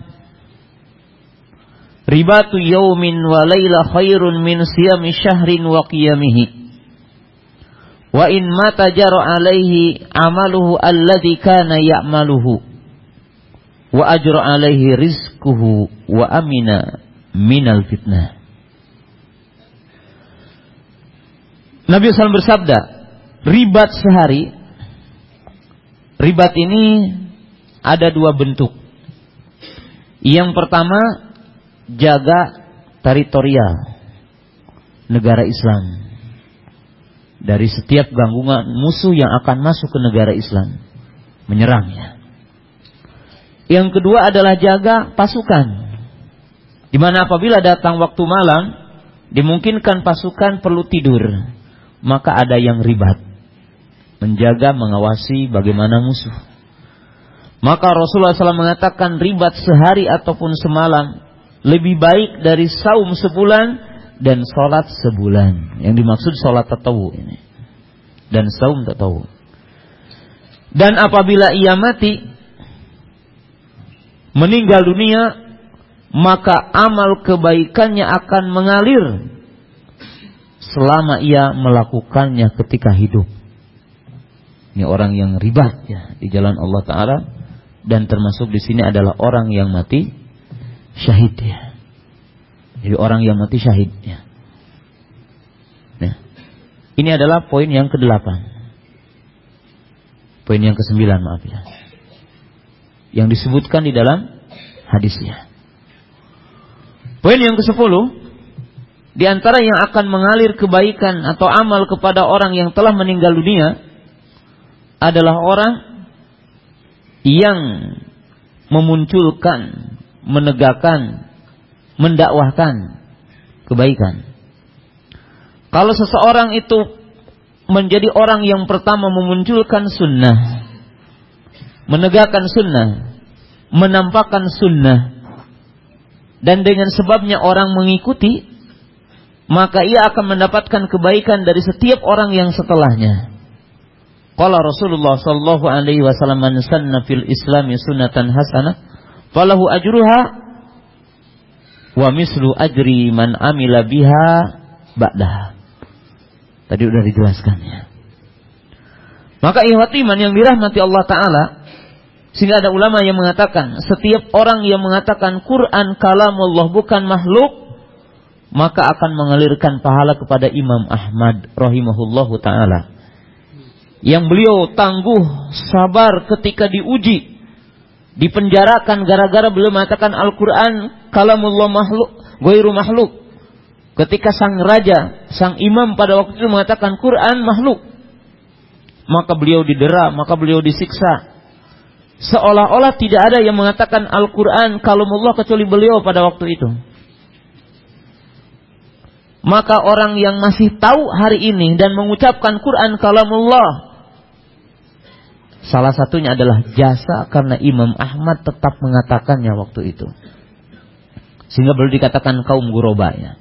S2: Ribatu yaumin wa laila khairun min siyami syahrin wa qiyamihi. Wa in mata jara alaihi amaluhu alladhi kana ya'maluhu. Wa ajra alaihi rizkuhu wa amina minal fitnah. Nabi SAW bersabda, ribat sehari, ribat ini ada dua bentuk. Yang pertama jaga teritorial negara Islam dari setiap gangguan musuh yang akan masuk ke negara Islam menyerangnya. Yang kedua adalah jaga pasukan. Di mana apabila datang waktu malam dimungkinkan pasukan perlu tidur, maka ada yang ribat menjaga mengawasi bagaimana musuh. Maka Rasulullah SAW mengatakan ribat sehari ataupun semalam lebih baik dari saum sebulan dan sholat sebulan. Yang dimaksud sholat tatawu ini. Dan saum tatawu. Dan apabila ia mati, meninggal dunia, maka amal kebaikannya akan mengalir selama ia melakukannya ketika hidup. Ini orang yang ribat ya di jalan Allah Taala dan termasuk di sini adalah orang yang mati syahid ya. Jadi orang yang mati syahid ya. Nah, ini adalah poin yang kedelapan. Poin yang kesembilan maaf ya. Yang disebutkan di dalam hadisnya. Poin yang ke sepuluh. Di antara yang akan mengalir kebaikan atau amal kepada orang yang telah meninggal dunia adalah orang yang memunculkan menegakkan, mendakwahkan kebaikan. Kalau seseorang itu menjadi orang yang pertama memunculkan sunnah, menegakkan sunnah, menampakkan sunnah, dan dengan sebabnya orang mengikuti, maka ia akan mendapatkan kebaikan dari setiap orang yang setelahnya. Qala Rasulullah sallallahu alaihi wasallam man sanna fil islami sunnatan hasanah falahu ajruha wa mislu ajri man amila biha ba'dah. Tadi udah dijelaskan ya. Maka ihwatiman yang dirahmati Allah Ta'ala sehingga ada ulama yang mengatakan setiap orang yang mengatakan Quran kalamullah bukan makhluk maka akan mengalirkan pahala kepada Imam Ahmad rahimahullahu taala yang beliau tangguh sabar ketika diuji dipenjarakan gara-gara belum mengatakan Al-Quran kalamullah makhluk, goiru makhluk. Ketika sang raja, sang imam pada waktu itu mengatakan Quran makhluk. Maka beliau didera, maka beliau disiksa. Seolah-olah tidak ada yang mengatakan Al-Quran kalamullah kecuali beliau pada waktu itu. Maka orang yang masih tahu hari ini dan mengucapkan Quran kalamullah Salah satunya adalah jasa karena Imam Ahmad tetap mengatakannya waktu itu. Sehingga belum dikatakan kaum guroba ya.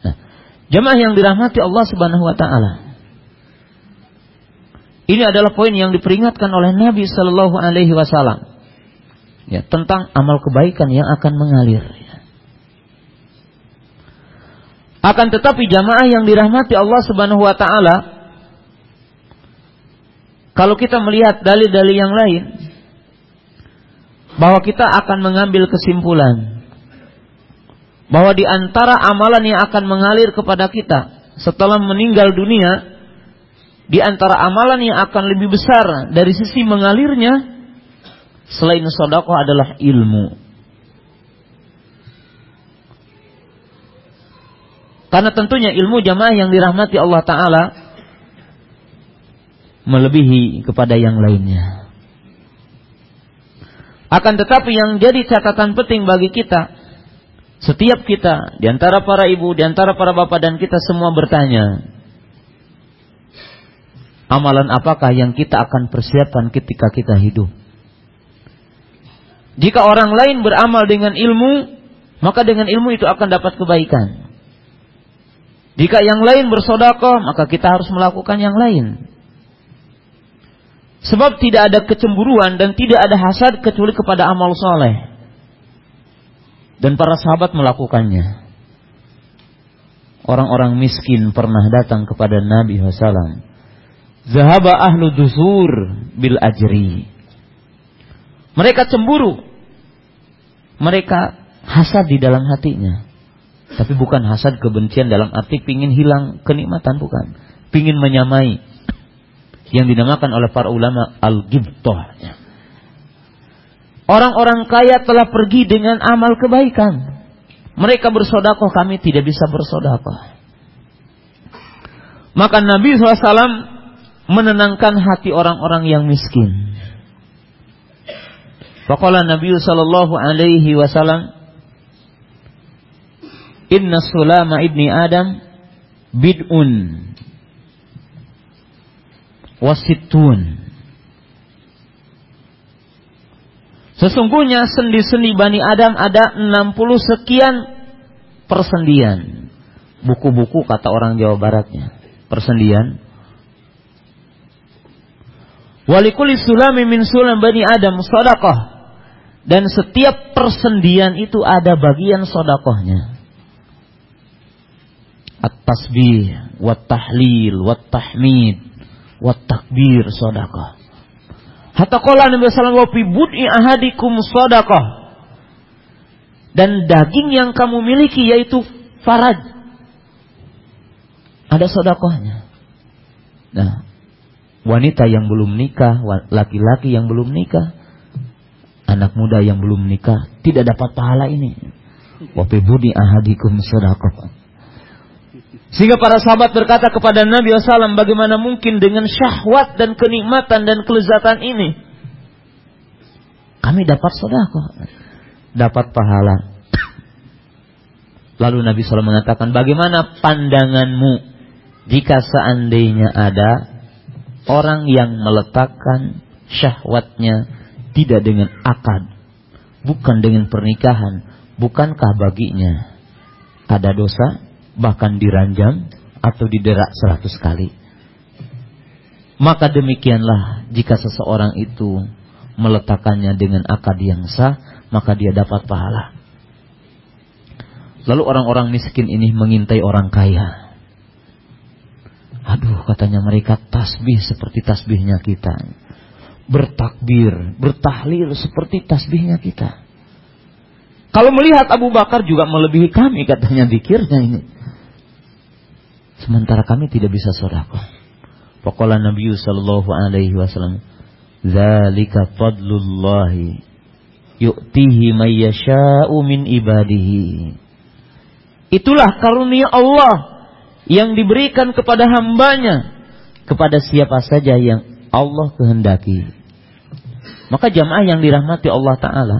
S2: Nah, jemaah yang dirahmati Allah Subhanahu wa taala. Ini adalah poin yang diperingatkan oleh Nabi Shallallahu alaihi wasallam. Ya, tentang amal kebaikan yang akan mengalir. Akan tetapi jamaah yang dirahmati Allah Subhanahu wa taala kalau kita melihat dalil-dalil yang lain, bahwa kita akan mengambil kesimpulan bahwa di antara amalan yang akan mengalir kepada kita setelah meninggal dunia, di antara amalan yang akan lebih besar dari sisi mengalirnya selain sodako adalah ilmu. Karena tentunya ilmu jamaah yang dirahmati Allah Ta'ala melebihi kepada yang lainnya. Akan tetapi yang jadi catatan penting bagi kita Setiap kita, di antara para ibu, di antara para bapak dan kita semua bertanya, amalan apakah yang kita akan persiapkan ketika kita hidup? Jika orang lain beramal dengan ilmu, maka dengan ilmu itu akan dapat kebaikan. Jika yang lain bersodakoh, maka kita harus melakukan yang lain. Sebab tidak ada kecemburuan dan tidak ada hasad kecuali kepada amal soleh. Dan para sahabat melakukannya. Orang-orang miskin pernah datang kepada Nabi SAW. Zahaba ahlu dusur bil ajri. Mereka cemburu. Mereka hasad di dalam hatinya. Tapi bukan hasad kebencian dalam arti pingin hilang kenikmatan, bukan. Pingin menyamai. Yang dinamakan oleh para ulama al-gibtoh. Orang-orang kaya telah pergi dengan amal kebaikan. Mereka bersodakoh, kami tidak bisa bersodakoh. Maka Nabi SAW menenangkan hati orang-orang yang miskin. Faqala Nabi sallallahu Inna sulama ibni Adam bid'un wasitun Sesungguhnya sendi-sendi Bani Adam ada 60 sekian persendian. Buku-buku kata orang Jawa Baratnya. Persendian. Walikuli sulami min sulam Bani Adam sodakoh. Dan setiap persendian itu ada bagian sodakohnya. At-tasbih, wat-tahlil, wat-tahmid, wat-takbir sodakoh. Hatta qala Nabi sallallahu alaihi wasallam bud'i ahadikum sadaqah. Dan daging yang kamu miliki yaitu farad. Ada sodakohnya. Nah, wanita yang belum nikah, laki-laki yang belum nikah, anak muda yang belum nikah, tidak dapat pahala ini. Wafi budi ahadikum sadaqah. Sehingga para sahabat berkata kepada Nabi SAW, bagaimana mungkin dengan syahwat dan kenikmatan dan kelezatan ini? Kami dapat sedekah, dapat pahala. Lalu Nabi SAW mengatakan, bagaimana pandanganmu jika seandainya ada orang yang meletakkan syahwatnya tidak dengan akad, bukan dengan pernikahan, bukankah baginya ada dosa? Bahkan diranjang atau diderak seratus kali. Maka demikianlah jika seseorang itu meletakkannya dengan akad yang sah, maka dia dapat pahala. Lalu orang-orang miskin ini mengintai orang kaya. Aduh, katanya mereka tasbih seperti tasbihnya kita. Bertakbir, bertahlil seperti tasbihnya kita. Kalau melihat Abu Bakar juga melebihi kami katanya dikirnya ini. Sementara kami tidak bisa sedekah. Pokoknya Nabi sallallahu alaihi wasallam, "Dzalika fadlullahi yu'tihi may yasha'u min ibadihi." Itulah karunia Allah yang diberikan kepada hambanya kepada siapa saja yang Allah kehendaki. Maka jamaah yang dirahmati Allah Ta'ala.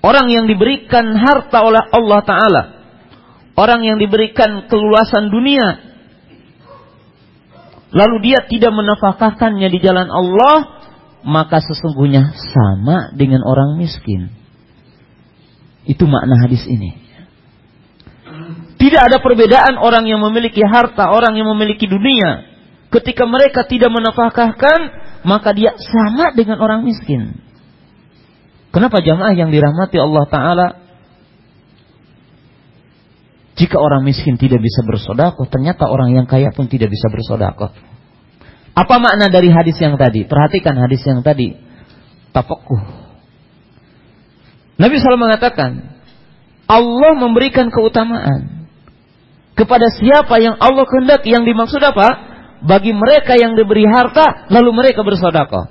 S2: Orang yang diberikan harta oleh Allah Ta'ala orang yang diberikan keluasan dunia. Lalu dia tidak menafkahkannya di jalan Allah maka sesungguhnya sama dengan orang miskin. Itu makna hadis ini. Tidak ada perbedaan orang yang memiliki harta orang yang memiliki dunia. Ketika mereka tidak menafkahkan maka dia sama dengan orang miskin. Kenapa jamaah yang dirahmati Allah taala jika orang miskin tidak bisa bersodakoh, ternyata orang yang kaya pun tidak bisa bersodakoh. Apa makna dari hadis yang tadi? Perhatikan hadis yang tadi. Tafakuh. Nabi SAW mengatakan, Allah memberikan keutamaan kepada siapa yang Allah kehendaki. Yang dimaksud apa? Bagi mereka yang diberi harta, lalu mereka bersodakoh.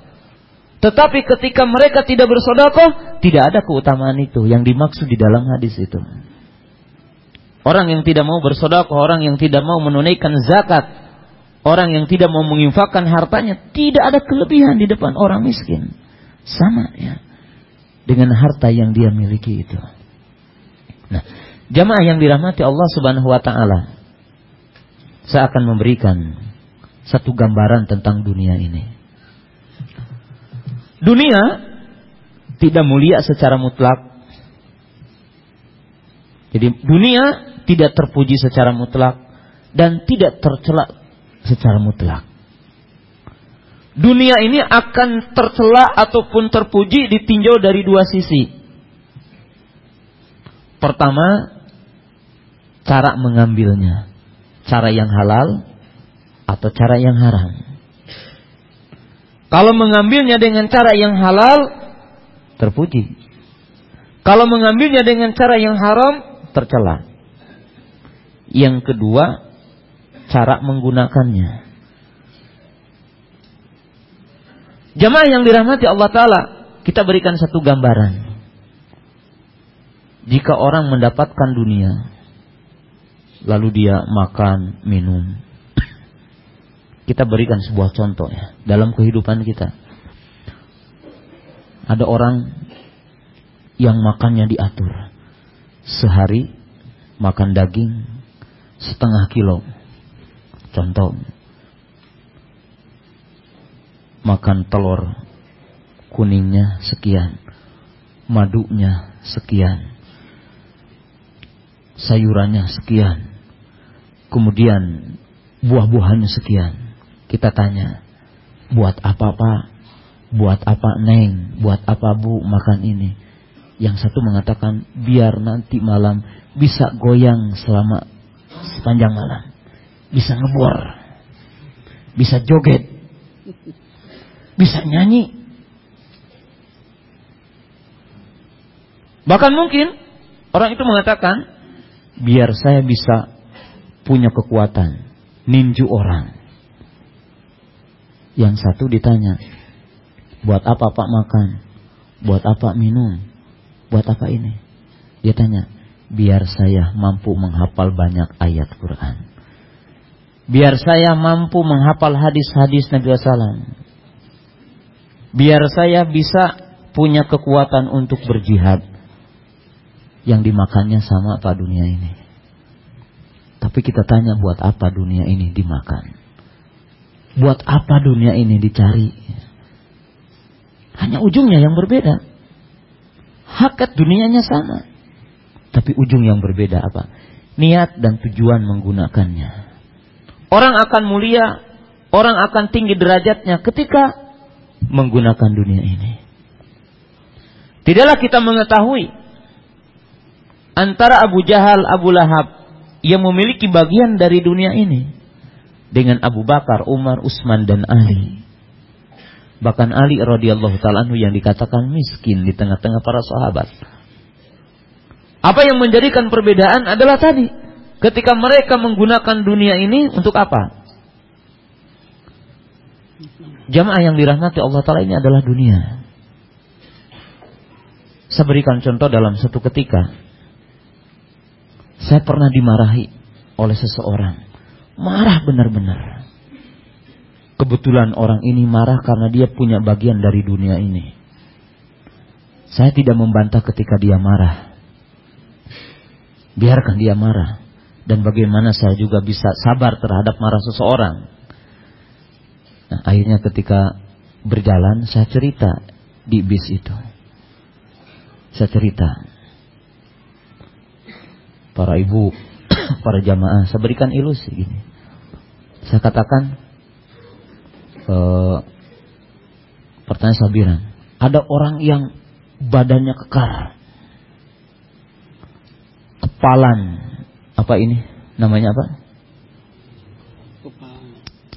S2: Tetapi ketika mereka tidak bersodakoh, tidak ada keutamaan itu yang dimaksud di dalam hadis itu. Orang yang tidak mau bersodakoh, orang yang tidak mau menunaikan zakat, orang yang tidak mau menginfakkan hartanya, tidak ada kelebihan di depan orang miskin. Sama ya. dengan harta yang dia miliki itu. Nah, jamaah yang dirahmati Allah Subhanahu wa taala, saya akan memberikan satu gambaran tentang dunia ini. Dunia tidak mulia secara mutlak. Jadi dunia tidak terpuji secara mutlak dan tidak tercela secara mutlak. Dunia ini akan tercela ataupun terpuji ditinjau dari dua sisi. Pertama, cara mengambilnya. Cara yang halal atau cara yang haram. Kalau mengambilnya dengan cara yang halal, terpuji. Kalau mengambilnya dengan cara yang haram, tercela. Yang kedua, cara menggunakannya. Jamaah yang dirahmati Allah Ta'ala, kita berikan satu gambaran. Jika orang mendapatkan dunia, lalu dia makan, minum. Kita berikan sebuah contoh ya dalam kehidupan kita. Ada orang yang makannya diatur. Sehari makan daging setengah kilo. Contoh. Makan telur kuningnya sekian. Madunya sekian. Sayurannya sekian Kemudian buah-buahannya sekian. Kita tanya, buat apa pak? Buat apa neng? Buat apa bu makan ini? Yang satu mengatakan, biar nanti malam bisa goyang selama sepanjang malam. Bisa ngebor. Bisa joget. Bisa nyanyi. Bahkan mungkin orang itu mengatakan, biar saya bisa punya kekuatan, ninju orang. Yang satu ditanya, buat apa Pak makan? Buat apa minum? Buat apa ini? Dia tanya, biar saya mampu menghafal banyak ayat Quran. Biar saya mampu menghafal hadis-hadis Nabi SAW. Biar saya bisa punya kekuatan untuk berjihad. Yang dimakannya sama apa dunia ini. Tapi kita tanya buat apa dunia ini dimakan? Buat apa dunia ini dicari? Hanya ujungnya yang berbeda. Hakikat dunianya sama. Tapi ujung yang berbeda apa? Niat dan tujuan menggunakannya. Orang akan mulia, orang akan tinggi derajatnya ketika menggunakan dunia ini. Tidaklah kita mengetahui antara Abu Jahal, Abu Lahab yang memiliki bagian dari dunia ini dengan Abu Bakar, Umar, Utsman dan Ali. Bahkan Ali radhiyallahu taala yang dikatakan miskin di tengah-tengah para sahabat. Apa yang menjadikan perbedaan adalah tadi ketika mereka menggunakan dunia ini untuk apa? Jamaah yang dirahmati Allah taala ini adalah dunia. Saya berikan contoh dalam satu ketika saya pernah dimarahi oleh seseorang. Marah benar-benar. Kebetulan orang ini marah karena dia punya bagian dari dunia ini. Saya tidak membantah ketika dia marah. Biarkan dia marah. Dan bagaimana saya juga bisa sabar terhadap marah seseorang. Nah, akhirnya ketika berjalan saya cerita di bis itu. Saya cerita para ibu, para jamaah, saya berikan ilusi gini. Saya katakan, uh, pertanyaan saya bilang, ada orang yang badannya kekar, kepalan, apa ini namanya apa?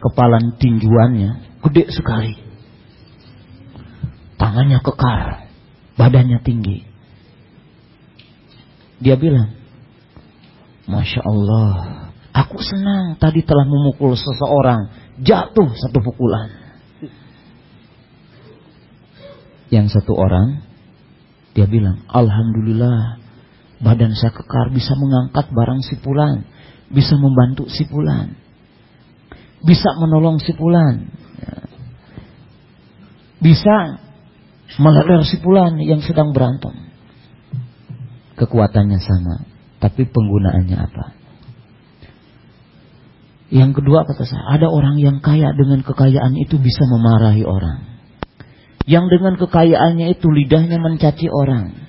S2: Kepalan tinjuannya gede sekali, tangannya kekar, badannya tinggi. Dia bilang, Masya Allah. Aku senang tadi telah memukul seseorang. Jatuh satu pukulan. Yang satu orang. Dia bilang. Alhamdulillah. Badan saya kekar bisa mengangkat barang si pulan. Bisa membantu si pulan. Bisa menolong si pulan. Bisa meleler si pulan yang sedang berantem. Kekuatannya sama, tapi penggunaannya apa? Yang kedua kata saya, ada orang yang kaya dengan kekayaan itu bisa memarahi orang. Yang dengan kekayaannya itu lidahnya mencaci orang.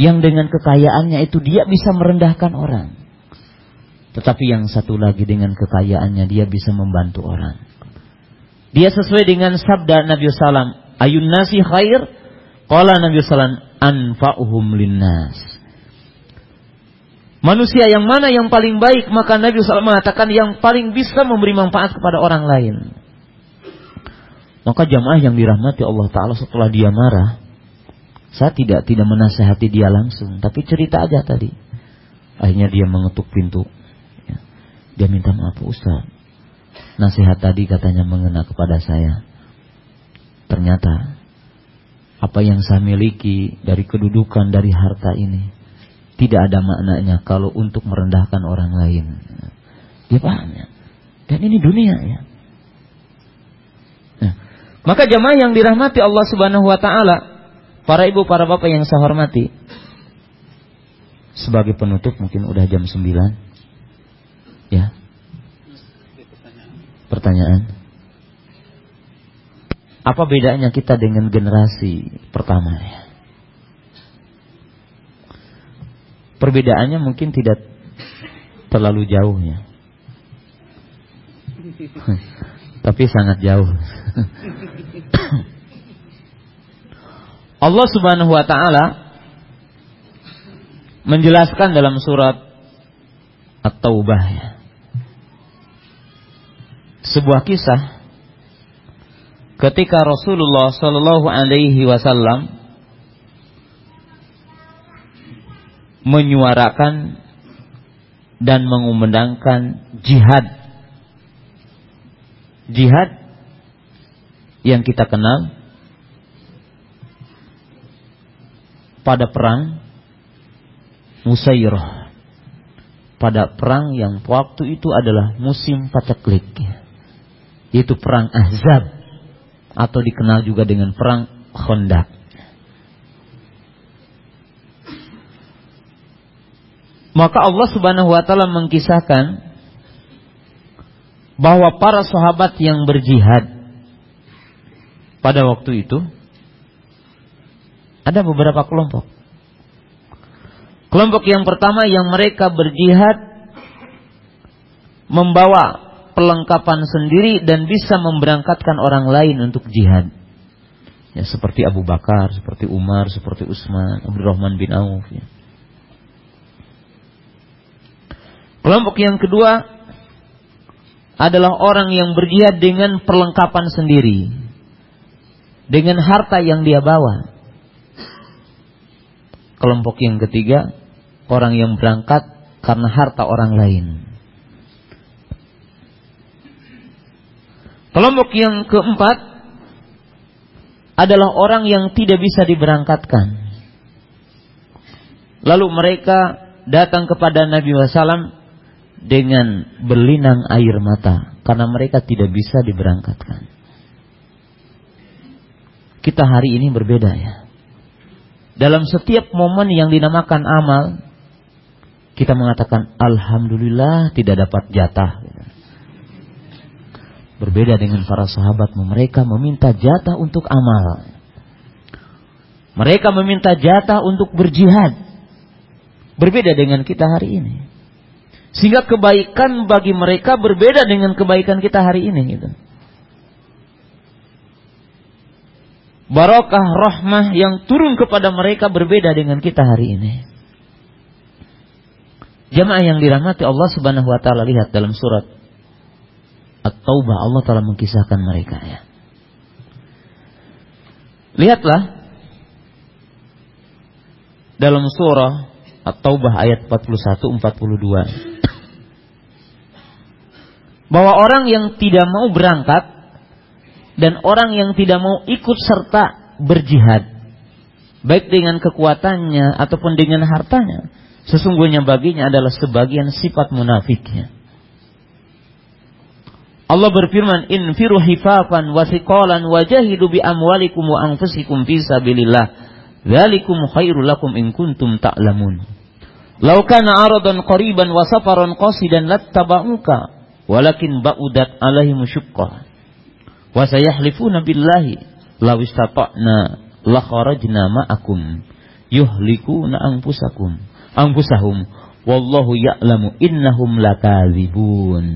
S2: Yang dengan kekayaannya itu dia bisa merendahkan orang. Tetapi yang satu lagi dengan kekayaannya dia bisa membantu orang. Dia sesuai dengan sabda Nabi Sallam, ayun nasi khair, qala Nabi Sallam anfa'uhum linnas. Manusia yang mana yang paling baik maka Nabi SAW mengatakan yang paling bisa memberi manfaat kepada orang lain. Maka jamaah yang dirahmati Allah Ta'ala setelah dia marah. Saya tidak tidak menasehati dia langsung. Tapi cerita aja tadi. Akhirnya dia mengetuk pintu. Ya. Dia minta maaf Ustaz. Nasihat tadi katanya mengena kepada saya. Ternyata apa yang saya miliki dari kedudukan, dari harta ini tidak ada maknanya kalau untuk merendahkan orang lain. Dia paham ya. Dan ini dunia ya. Nah, maka jemaah yang dirahmati Allah Subhanahu wa taala, para ibu, para bapak yang saya hormati. Sebagai penutup mungkin udah jam 9. Ya. Pertanyaan. Apa bedanya kita dengan generasi pertama ya? Perbedaannya mungkin tidak terlalu jauh ya. Tapi sangat jauh. Allah Subhanahu wa taala menjelaskan dalam surat At-Taubah. Sebuah kisah ketika Rasulullah Shallallahu alaihi wasallam menyuarakan dan mengumandangkan jihad. Jihad yang kita kenal pada perang Musairah. Pada perang yang waktu itu adalah musim pacaklik. Yaitu perang Ahzab atau dikenal juga dengan perang Khandaq. Maka Allah Subhanahu wa taala mengkisahkan bahwa para sahabat yang berjihad pada waktu itu ada beberapa kelompok. Kelompok yang pertama yang mereka berjihad membawa perlengkapan sendiri dan bisa memberangkatkan orang lain untuk jihad. Ya seperti Abu Bakar, seperti Umar, seperti Utsman, Abdurrahman bin Auf ya. Kelompok yang kedua adalah orang yang berjihad dengan perlengkapan sendiri. Dengan harta yang dia bawa. Kelompok yang ketiga, orang yang berangkat karena harta orang lain. Kelompok yang keempat adalah orang yang tidak bisa diberangkatkan. Lalu mereka datang kepada Nabi Wasallam dengan berlinang air mata karena mereka tidak bisa diberangkatkan. Kita hari ini berbeda ya. Dalam setiap momen yang dinamakan amal, kita mengatakan alhamdulillah tidak dapat jatah. Berbeda dengan para sahabat, mereka meminta jatah untuk amal. Mereka meminta jatah untuk berjihad. Berbeda dengan kita hari ini. Sehingga kebaikan bagi mereka berbeda dengan kebaikan kita hari ini gitu. Barokah rahmah yang turun kepada mereka berbeda dengan kita hari ini. Jamaah yang dirahmati Allah Subhanahu wa taala lihat dalam surat At-Taubah Allah telah mengkisahkan mereka ya. Lihatlah dalam surah At-Taubah ayat 41 42 bahwa orang yang tidak mau berangkat dan orang yang tidak mau ikut serta berjihad baik dengan kekuatannya ataupun dengan hartanya sesungguhnya baginya adalah sebagian sifat munafiknya Allah berfirman, "Infiru hifafan wa thiqalan wa jahidu bi amwalikum wa anfusikum fi sabilillah. Dzalikum khairul lakum in kuntum ta'lamun." Lau kana aradan qariban wa safaran qasidan lattaba'uka, walakin ba'udat alaihim syuqqah. Wa sayahlifuna billahi law istata'na la kharajna ma'akum yuhlikuna anfusakum anfusahum wallahu ya'lamu innahum lakadzibun.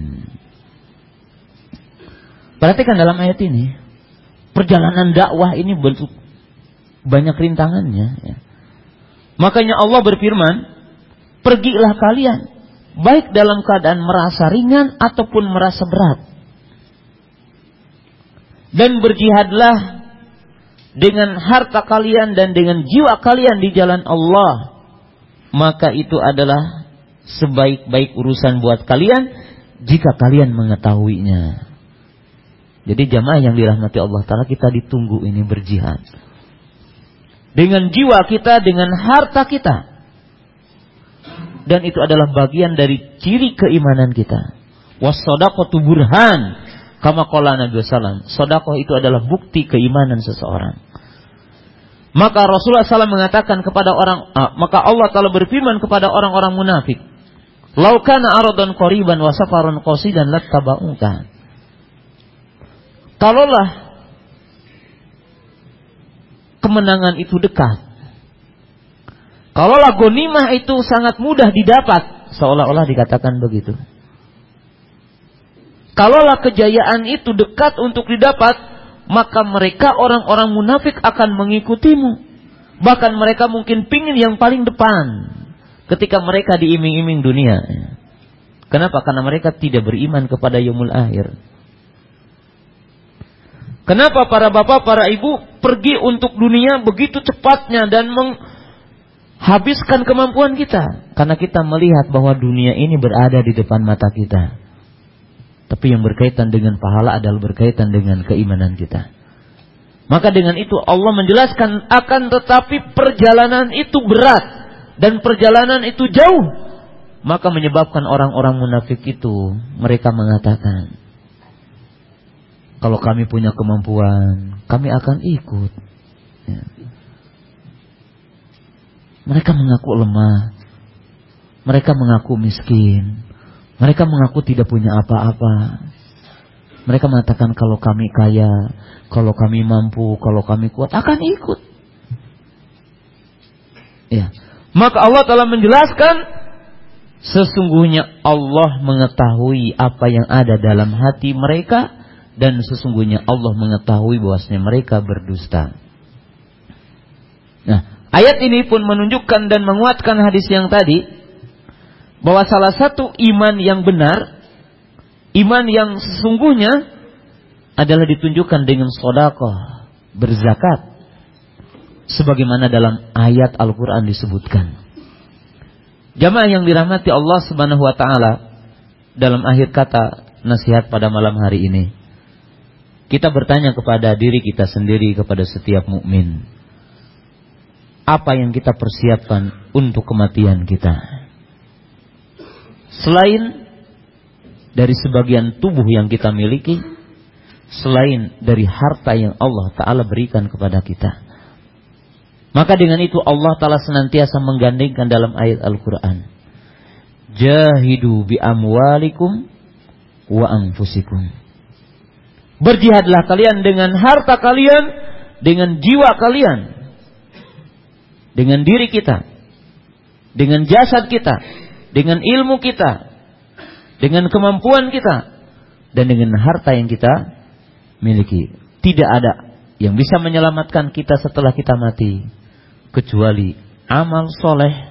S2: Perhatikan dalam ayat ini, perjalanan dakwah ini bentuk banyak rintangannya. Ya. Makanya Allah berfirman, pergilah kalian, baik dalam keadaan merasa ringan ataupun merasa berat. Dan berjihadlah dengan harta kalian dan dengan jiwa kalian di jalan Allah. Maka itu adalah sebaik-baik urusan buat kalian jika kalian mengetahuinya. Jadi jamaah yang dirahmati Allah Ta'ala kita ditunggu ini berjihad. Dengan jiwa kita, dengan harta kita. Dan itu adalah bagian dari ciri keimanan kita. Wassodaqatu burhan. Kama qala Nabi Sallam. Sodakoh itu adalah bukti keimanan seseorang. Maka Rasulullah SAW mengatakan kepada orang, ah, maka Allah Ta'ala berfirman kepada orang-orang munafik. Laukana aradon qoriban wa safaron qasidan lattaba'uka. Kalaulah kemenangan itu dekat. Kalaulah gonimah itu sangat mudah didapat, seolah-olah dikatakan begitu. Kalaulah kejayaan itu dekat untuk didapat, maka mereka orang-orang munafik akan mengikutimu. Bahkan mereka mungkin pingin yang paling depan ketika mereka diiming-iming dunia. Kenapa? Karena mereka tidak beriman kepada Yomul Akhir. Kenapa para bapak, para ibu pergi untuk dunia begitu cepatnya dan menghabiskan kemampuan kita? Karena kita melihat bahwa dunia ini berada di depan mata kita. Tapi yang berkaitan dengan pahala adalah berkaitan dengan keimanan kita. Maka dengan itu Allah menjelaskan akan tetapi perjalanan itu berat dan perjalanan itu jauh. Maka menyebabkan orang-orang munafik itu mereka mengatakan, kalau kami punya kemampuan, kami akan ikut. Ya. Mereka mengaku lemah. Mereka mengaku miskin. Mereka mengaku tidak punya apa-apa. Mereka mengatakan kalau kami kaya, kalau kami mampu, kalau kami kuat, akan ikut. Ya. Maka Allah telah menjelaskan sesungguhnya Allah mengetahui apa yang ada dalam hati mereka dan sesungguhnya Allah mengetahui bahwasanya mereka berdusta. Nah, ayat ini pun menunjukkan dan menguatkan hadis yang tadi bahwa salah satu iman yang benar, iman yang sesungguhnya adalah ditunjukkan dengan sodakoh, berzakat, sebagaimana dalam ayat Al-Quran disebutkan. Jamaah yang dirahmati Allah Subhanahu wa Ta'ala dalam akhir kata nasihat pada malam hari ini. Kita bertanya kepada diri kita sendiri kepada setiap mukmin. Apa yang kita persiapkan untuk kematian kita? Selain dari sebagian tubuh yang kita miliki, selain dari harta yang Allah taala berikan kepada kita. Maka dengan itu Allah taala senantiasa menggandengkan dalam ayat Al-Qur'an. Jahidu bi amwalikum wa anfusikum Berjihadlah kalian dengan harta kalian, dengan jiwa kalian, dengan diri kita, dengan jasad kita, dengan ilmu kita, dengan kemampuan kita, dan dengan harta yang kita miliki. Tidak ada yang bisa menyelamatkan kita setelah kita mati, kecuali amal soleh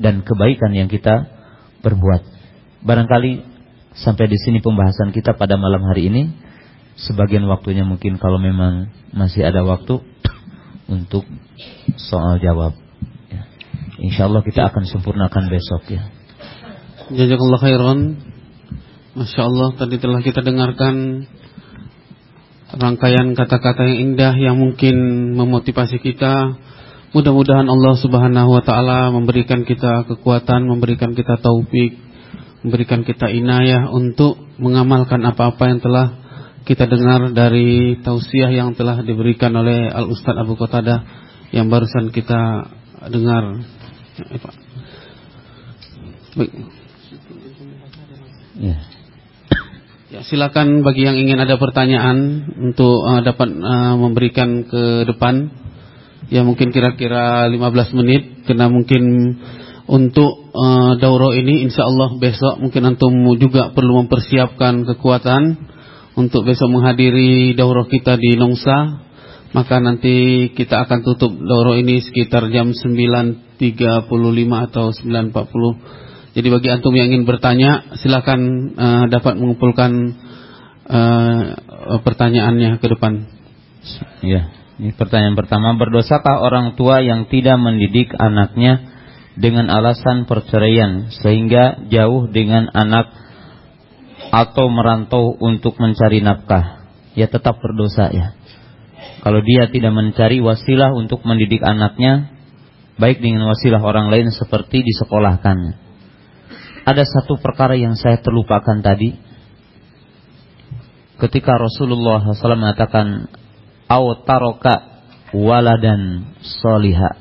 S2: dan kebaikan yang kita perbuat. Barangkali sampai di sini pembahasan kita pada malam hari ini sebagian waktunya mungkin kalau memang masih ada waktu untuk soal jawab. Ya. Insya Allah kita akan sempurnakan besok ya.
S1: Jazakallah khairan. Masya Allah tadi telah kita dengarkan rangkaian kata-kata yang indah yang mungkin memotivasi kita. Mudah-mudahan Allah Subhanahu wa taala memberikan kita kekuatan, memberikan kita taufik, memberikan kita inayah untuk mengamalkan apa-apa yang telah kita dengar dari tausiah yang telah diberikan oleh Al Ustaz Abu Qatadah yang barusan kita dengar. Baik. Ya. Ya, silakan bagi yang ingin ada pertanyaan untuk uh, dapat uh, memberikan ke depan. Ya mungkin kira-kira 15 menit karena mungkin untuk uh, dauro ini insya Allah besok mungkin antum juga perlu mempersiapkan kekuatan untuk besok menghadiri dauro kita di Nongsa. Maka nanti kita akan tutup dauro ini sekitar jam 9.35 atau 9.40 jadi bagi antum yang ingin bertanya, silakan uh, dapat mengumpulkan uh, pertanyaannya ke depan.
S2: Ya, ini pertanyaan pertama, berdosakah orang tua yang tidak mendidik anaknya dengan alasan perceraian sehingga jauh dengan anak atau merantau untuk mencari nafkah? Ya tetap berdosa ya. Kalau dia tidak mencari wasilah untuk mendidik anaknya, baik dengan wasilah orang lain seperti disekolahkan ada satu perkara yang saya terlupakan tadi. Ketika Rasulullah SAW mengatakan, Awtaroka waladan soliha.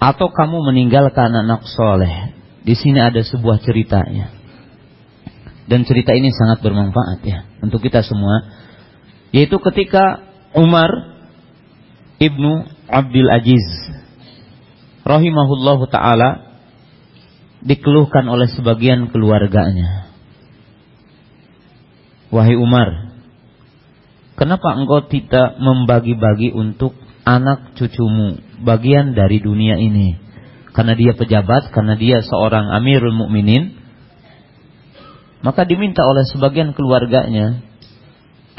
S2: Atau kamu meninggalkan anak soleh. Di sini ada sebuah ceritanya. Dan cerita ini sangat bermanfaat ya untuk kita semua. Yaitu ketika Umar ibnu Abdul Aziz rahimahullahu taala dikeluhkan oleh sebagian keluarganya. Wahai Umar, kenapa engkau tidak membagi-bagi untuk anak cucumu bagian dari dunia ini? Karena dia pejabat, karena dia seorang Amirul Mukminin, maka diminta oleh sebagian keluarganya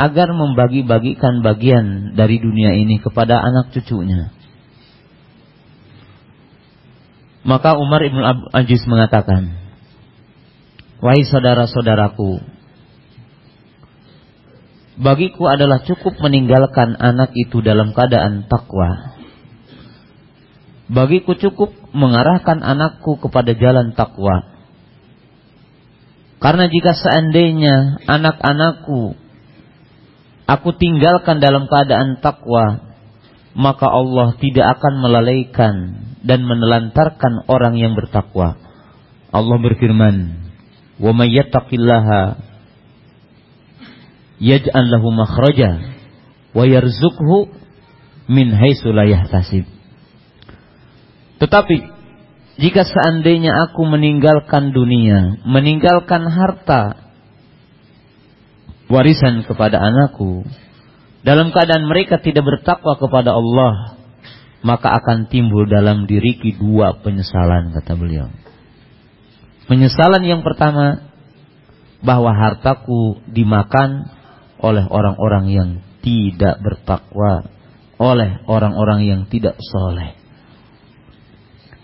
S2: agar membagi-bagikan bagian dari dunia ini kepada anak cucunya. Maka Umar ibn Aziz mengatakan, Wahai saudara-saudaraku, bagiku adalah cukup meninggalkan anak itu dalam keadaan takwa. Bagiku cukup mengarahkan anakku kepada jalan takwa. Karena jika seandainya anak-anakku aku tinggalkan dalam keadaan takwa, maka Allah tidak akan melalaikan dan menelantarkan orang yang bertakwa. Allah berfirman, "Wa may yattaqillaha yaj'al lahu makhraja wa yarzuqhu min haitsu la yahtasib." Tetapi jika seandainya aku meninggalkan dunia, meninggalkan harta warisan kepada anakku, dalam keadaan mereka tidak bertakwa kepada Allah, maka akan timbul dalam diriku dua penyesalan kata beliau. Penyesalan yang pertama bahwa hartaku dimakan oleh orang-orang yang tidak bertakwa, oleh orang-orang yang tidak soleh.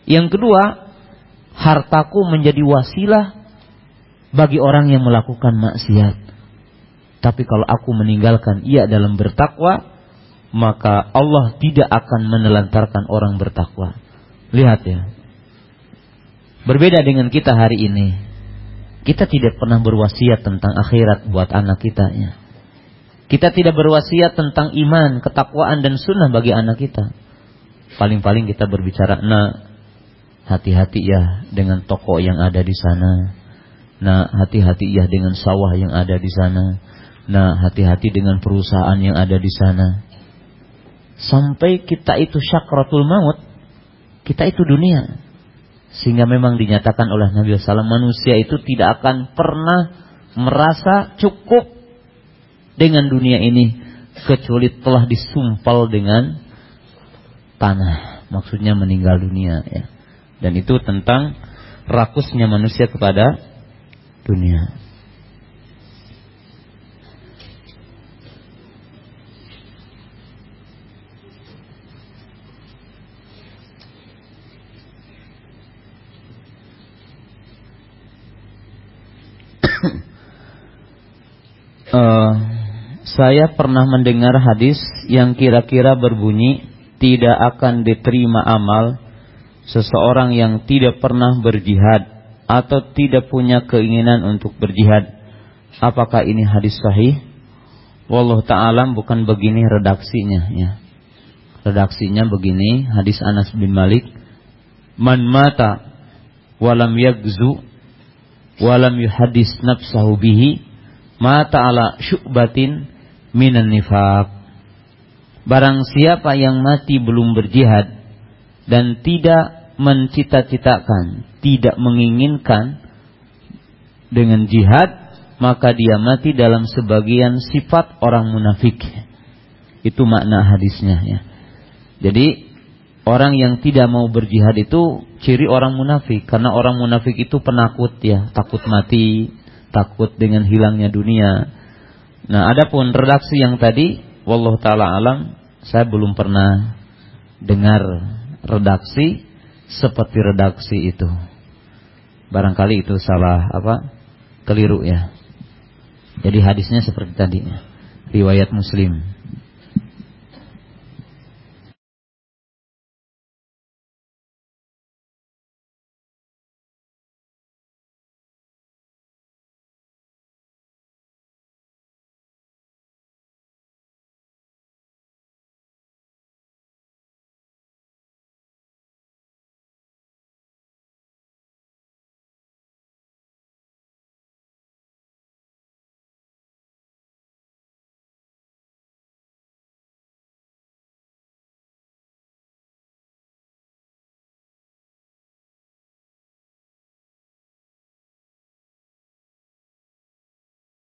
S2: Yang kedua, hartaku menjadi wasilah bagi orang yang melakukan maksiat. Tapi kalau aku meninggalkan ia dalam bertakwa, maka Allah tidak akan menelantarkan orang bertakwa. Lihat ya. Berbeda dengan kita hari ini. Kita tidak pernah berwasiat tentang akhirat buat anak kita ya. Kita tidak berwasiat tentang iman, ketakwaan dan sunnah bagi anak kita. Paling-paling kita berbicara, nah hati-hati ya dengan toko yang ada di sana. Nah hati-hati ya dengan sawah yang ada di sana. Nah hati-hati dengan perusahaan yang ada di sana sampai kita itu syakratul maut, kita itu dunia. Sehingga memang dinyatakan oleh Nabi SAW manusia itu tidak akan pernah merasa cukup dengan dunia ini kecuali telah disumpal dengan tanah. Maksudnya meninggal dunia ya. Dan itu tentang rakusnya manusia kepada dunia. Uh, saya pernah mendengar hadis yang kira-kira berbunyi tidak akan diterima amal seseorang yang tidak pernah berjihad atau tidak punya keinginan untuk berjihad apakah ini hadis sahih? Wallahu ta'ala bukan begini redaksinya ya. Redaksinya begini, hadis Anas bin Malik, "Man mata walam yagzu walam yuhadis nafsahu bihi, mata ala syu'batin minan nifaq." Barang siapa yang mati belum berjihad dan tidak mencita-citakan, tidak menginginkan dengan jihad, maka dia mati dalam sebagian sifat orang munafik. Itu makna hadisnya ya. Jadi orang yang tidak mau berjihad itu ciri orang munafik karena orang munafik itu penakut ya, takut mati, takut dengan hilangnya dunia. Nah, adapun redaksi yang tadi wallahu taala alam saya belum pernah dengar redaksi seperti redaksi itu. Barangkali itu salah apa? keliru ya. Jadi hadisnya seperti tadi, riwayat Muslim.